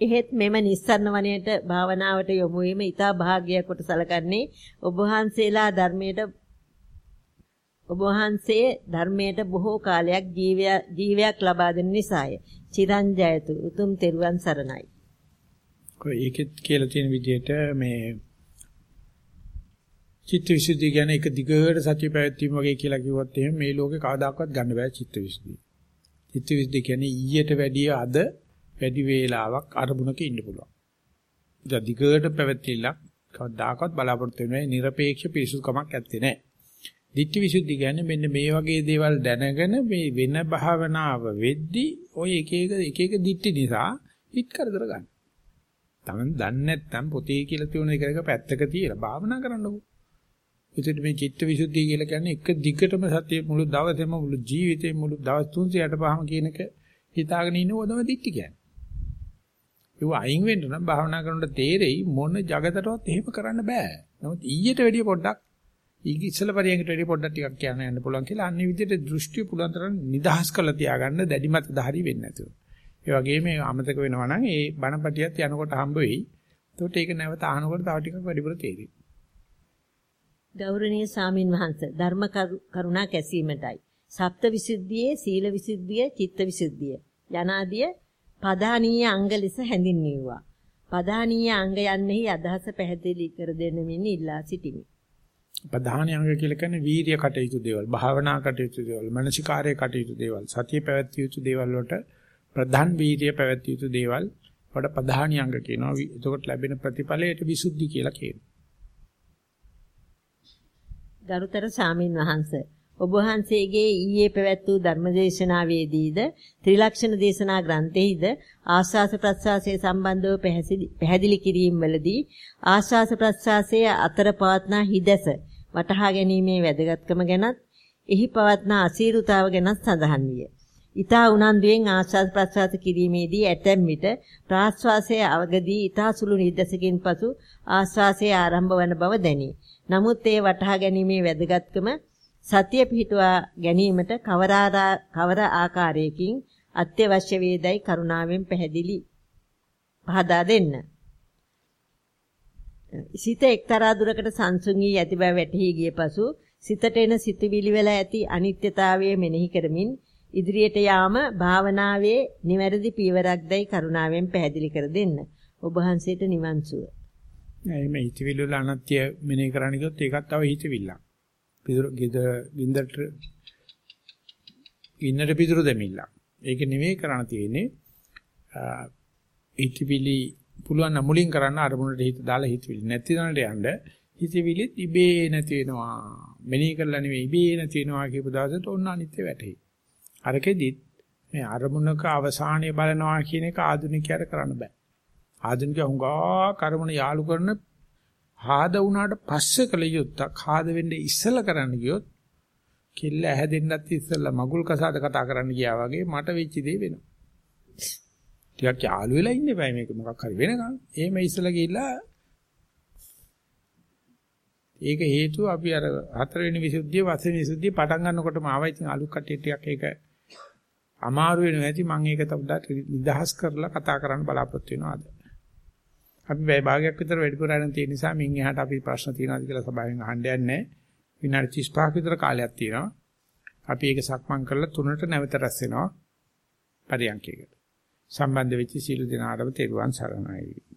එහෙත් මෙම නිස්සරණ වනයේට භාවනාවට යොමු වීම ඊටා භාග්‍යයක් කොට සැලකන්නේ ඔබ වහන්සේලා ධර්මයට ඔබ වහන්සේ ධර්මයට බොහෝ කාලයක් ජීවයක් ලබා දෙන නිසාය. චිරංජයතු උතුම් තෙරුවන් සරණයි. ඒකෙත් කියලා තියෙන විදිහට මේ චිත්තවිසුද්ධිය ගැන එක දිගට සත්‍ය පැවැත්වීම වගේ කියලා කිව්වොත් එහෙනම් මේ ලෝකේ කවදාකවත් ගන්න බෑ චිත්තවිසුද්ධිය. චිත්තවිසුද්ධිය කියන්නේ ඊයට වැඩිය අද වැඩි වේලාවක් අරමුණක ඉන්න පුළුවන්. ඉතින් දිගට පැවැත්තිලා කවදාකවත් බලාපොරොත්තු වෙන්නේ නිර්පේක්ෂ පිරිසුදුකමක් ඇත්තේ නැහැ. ditthi visuddhi කියන්නේ මෙන්න මේ වගේ දේවල් දැනගෙන මේ වෙන භාවනාව වෙද්දි ඔය එක එක එක එක ditthi නිසා හිත කරදර ගන්න. තමන් දන්නේ නැත්නම් පොතේ කියලා තියෙන එක එක පැත්තක තියලා භාවනා කරන්නකෝ. ඉතින් මේ චිත්ත විසුද්ධිය කියලා කියන්නේ එක දිගටම සතිය මුළු දවසේම මුළු ජීවිතේම මුළු දවස් 365 පහම කියන එක හිතාගෙන ඉන්න ඕනම ditthi කියන්නේ. ඒව අයින් වෙන්න නම් භාවනා කරනකොට තේරෙයි මොන జగතටවත් එහෙම කරන්න බෑ. නමුත් ඊට වැඩිය පොඩ්ඩක් ඊග ඉස්සල පරියන්කට වැඩිය පොඩ්ඩක් ටිකක් කියන්න යන්න පුළුවන් කියලා අන්නේ විදිහට දෘෂ්ටි පුළුවන් තරම් නිදහස් කරලා තියාගන්න දැඩි මත දහරි වෙන්නේ නැතුව. ඒ වගේම මේ අමතක වෙනවා නම් ඒ බණපටියත් යනකොට හම්බ වෙයි. එතකොට ඒක නැවත අහනකොට තව ටිකක් වැඩිපුර තේරෙයි. ගෞරවනීය සාමින් වහන්සේ ධර්ම කරුණා කැසීමටයි. සප්ත විසුද්ධියේ සීල විසුද්ධිය, චිත්ත විසුද්ධිය යනාදිය පදානීය අංග ලෙස හැඳින්වුවා. පදානීය අංග යන්නෙහි අදහස පැහැදිලි කර දෙන්නමින් ඉල්ලා සිටිමි. ප්‍රධාන අංග කියලා කියන්නේ වීර්ය කටයුතු දේවල්, භාවනා කටයුතු දේවල්, මනසිකාර්ය කටයුතු දේවල්, සතිය පැවැත්විය යුතු දේවල් වලට ප්‍රධාන වීර්ය පැවැත්විය යුතු දේවල් වල ප්‍රධාන අංග කියනවා. එතකොට ලැබෙන ප්‍රතිඵලයට විසුද්ධි කියලා කියනවා. ගරුතර සාමින් වහන්සේ ඔබ වහන්සේගේ ඊයේ පැවැත් වූ ධර්මදේශනාවේදීද ත්‍රිලක්ෂණ දේශනා ග්‍රන්ථයේද ආස්වාස ප්‍රස්වාසයේ සම්බන්ධව පැහැදිලි කිරීම වලදී ආස්වාස ප්‍රස්වාසයේ අතර පවත්නා හිදැස වටහා ගැනීමේ වැදගත්කම ගැනත් එහි පවත්නා අසීරුතාව ගැනත් සඳහන් විය. ඊතා උනන්දුවෙන් ආස්වාද ප්‍රස්වාස කිරීමේදී ඇතැම් විට ප්‍රාස්වාසයේ අවගදී ඊතා සුළු නිදසකින් පසු ආස්වාසයේ ආරම්භ වන බව දැනේ. නමුත් ඒ වටහා ගැනීමේ වැදගත්කම සතිය පිහිටුවා ගැනීමට කවර ආකාරයකින් අත්‍යවශ්‍ය වේදයි කරුණාවෙන් පැහැදිලි පහදා දෙන්න. සිත එක්තරා දුරකට සංසුන් වී ඇති බව වැටහි ගිය පසු සිතට එන සිතුවිලි වල ඇති අනිත්‍යතාවය මෙනෙහි කරමින් ඉදිරියට යාම භාවනාවේ නිවැරදි පියවරක්දයි කරුණාවෙන් පැහැදිලි කර දෙන්න. ඔබ වහන්සේට නිවන් සුව. මේ හිතවිලි වල අනත්‍ය මෙනෙහි කරන්න ගියොත් ඒකත් තව හිතවිල්ලක්. පිටු ගෙද ගින්දරට ඉන්නට පිටුරු දෙමිල්ල. ඒක නෙවෙයි කරණ තියෙන්නේ. හිතවිලි පුළුවන් නම් මුලින් කරන්න අරමුණට හිත දාලා හිතවිලි නැති තැනට යන්න හිතවිලිත් ඉබේ නැති වෙනවා. මෙනෙහි කරලා නෙවෙයි ඉබේ නැති වෙනවා කියපු දවසට ඔන්න අනිත්‍ය වැටේ. අරකෙදිත් මේ අරමුණක අවසානය බලනවා කියන එක ආධුනිකයට කරන්න බෑ. ආධුනිකයා හුඟා කර්මණ යාලු කරන ආද වුණාට පස්සේ කල යුත්තක් ආද වෙන්නේ ඉස්සලා කරන්න ගියොත් කිල්ල ඇහැදෙන්නත් ඉස්සලා මගුල් කසාද කතා කරන්න ගියා වගේ මට වෙච්ච දේ වෙනවා. ටිකක් යාළු වෙලා ඉන්න බෑ මේක මොකක් හරි වෙනකන්. එහෙම ඉස්සලා ගිහිල්ලා ඒක හේතුව අපි අර හතරවෙනි විසුද්ධිය පස්වෙනි විසුද්ධිය පටන් ගන්නකොටම ආවා ඉතින් අලුත් කට්ටිය ටිකක් ඒක අමාරු වෙනවා ඇති මම ඒක තවදට නිදහස් කරලා කතා කරන්න බලාපොරොත්තු වෙනවා අද. අපි බය භාගයක් විතර වැඩිපුර ආරන් තියෙන නිසා මින් එහාට අපි ප්‍රශ්න තියනවාද කියලා සභාවෙන් අහන්න යන්නේ. විනාඩි 35ක විතර කාලයක් තියෙනවා. අපි ඒක සක්මන් කරලා තුනට නැවත රැස් වෙනවා පරියන්කයකට. සම්බන්ධ වෙච්ච සීල දිනාටම තෙරුවන් සරණයි.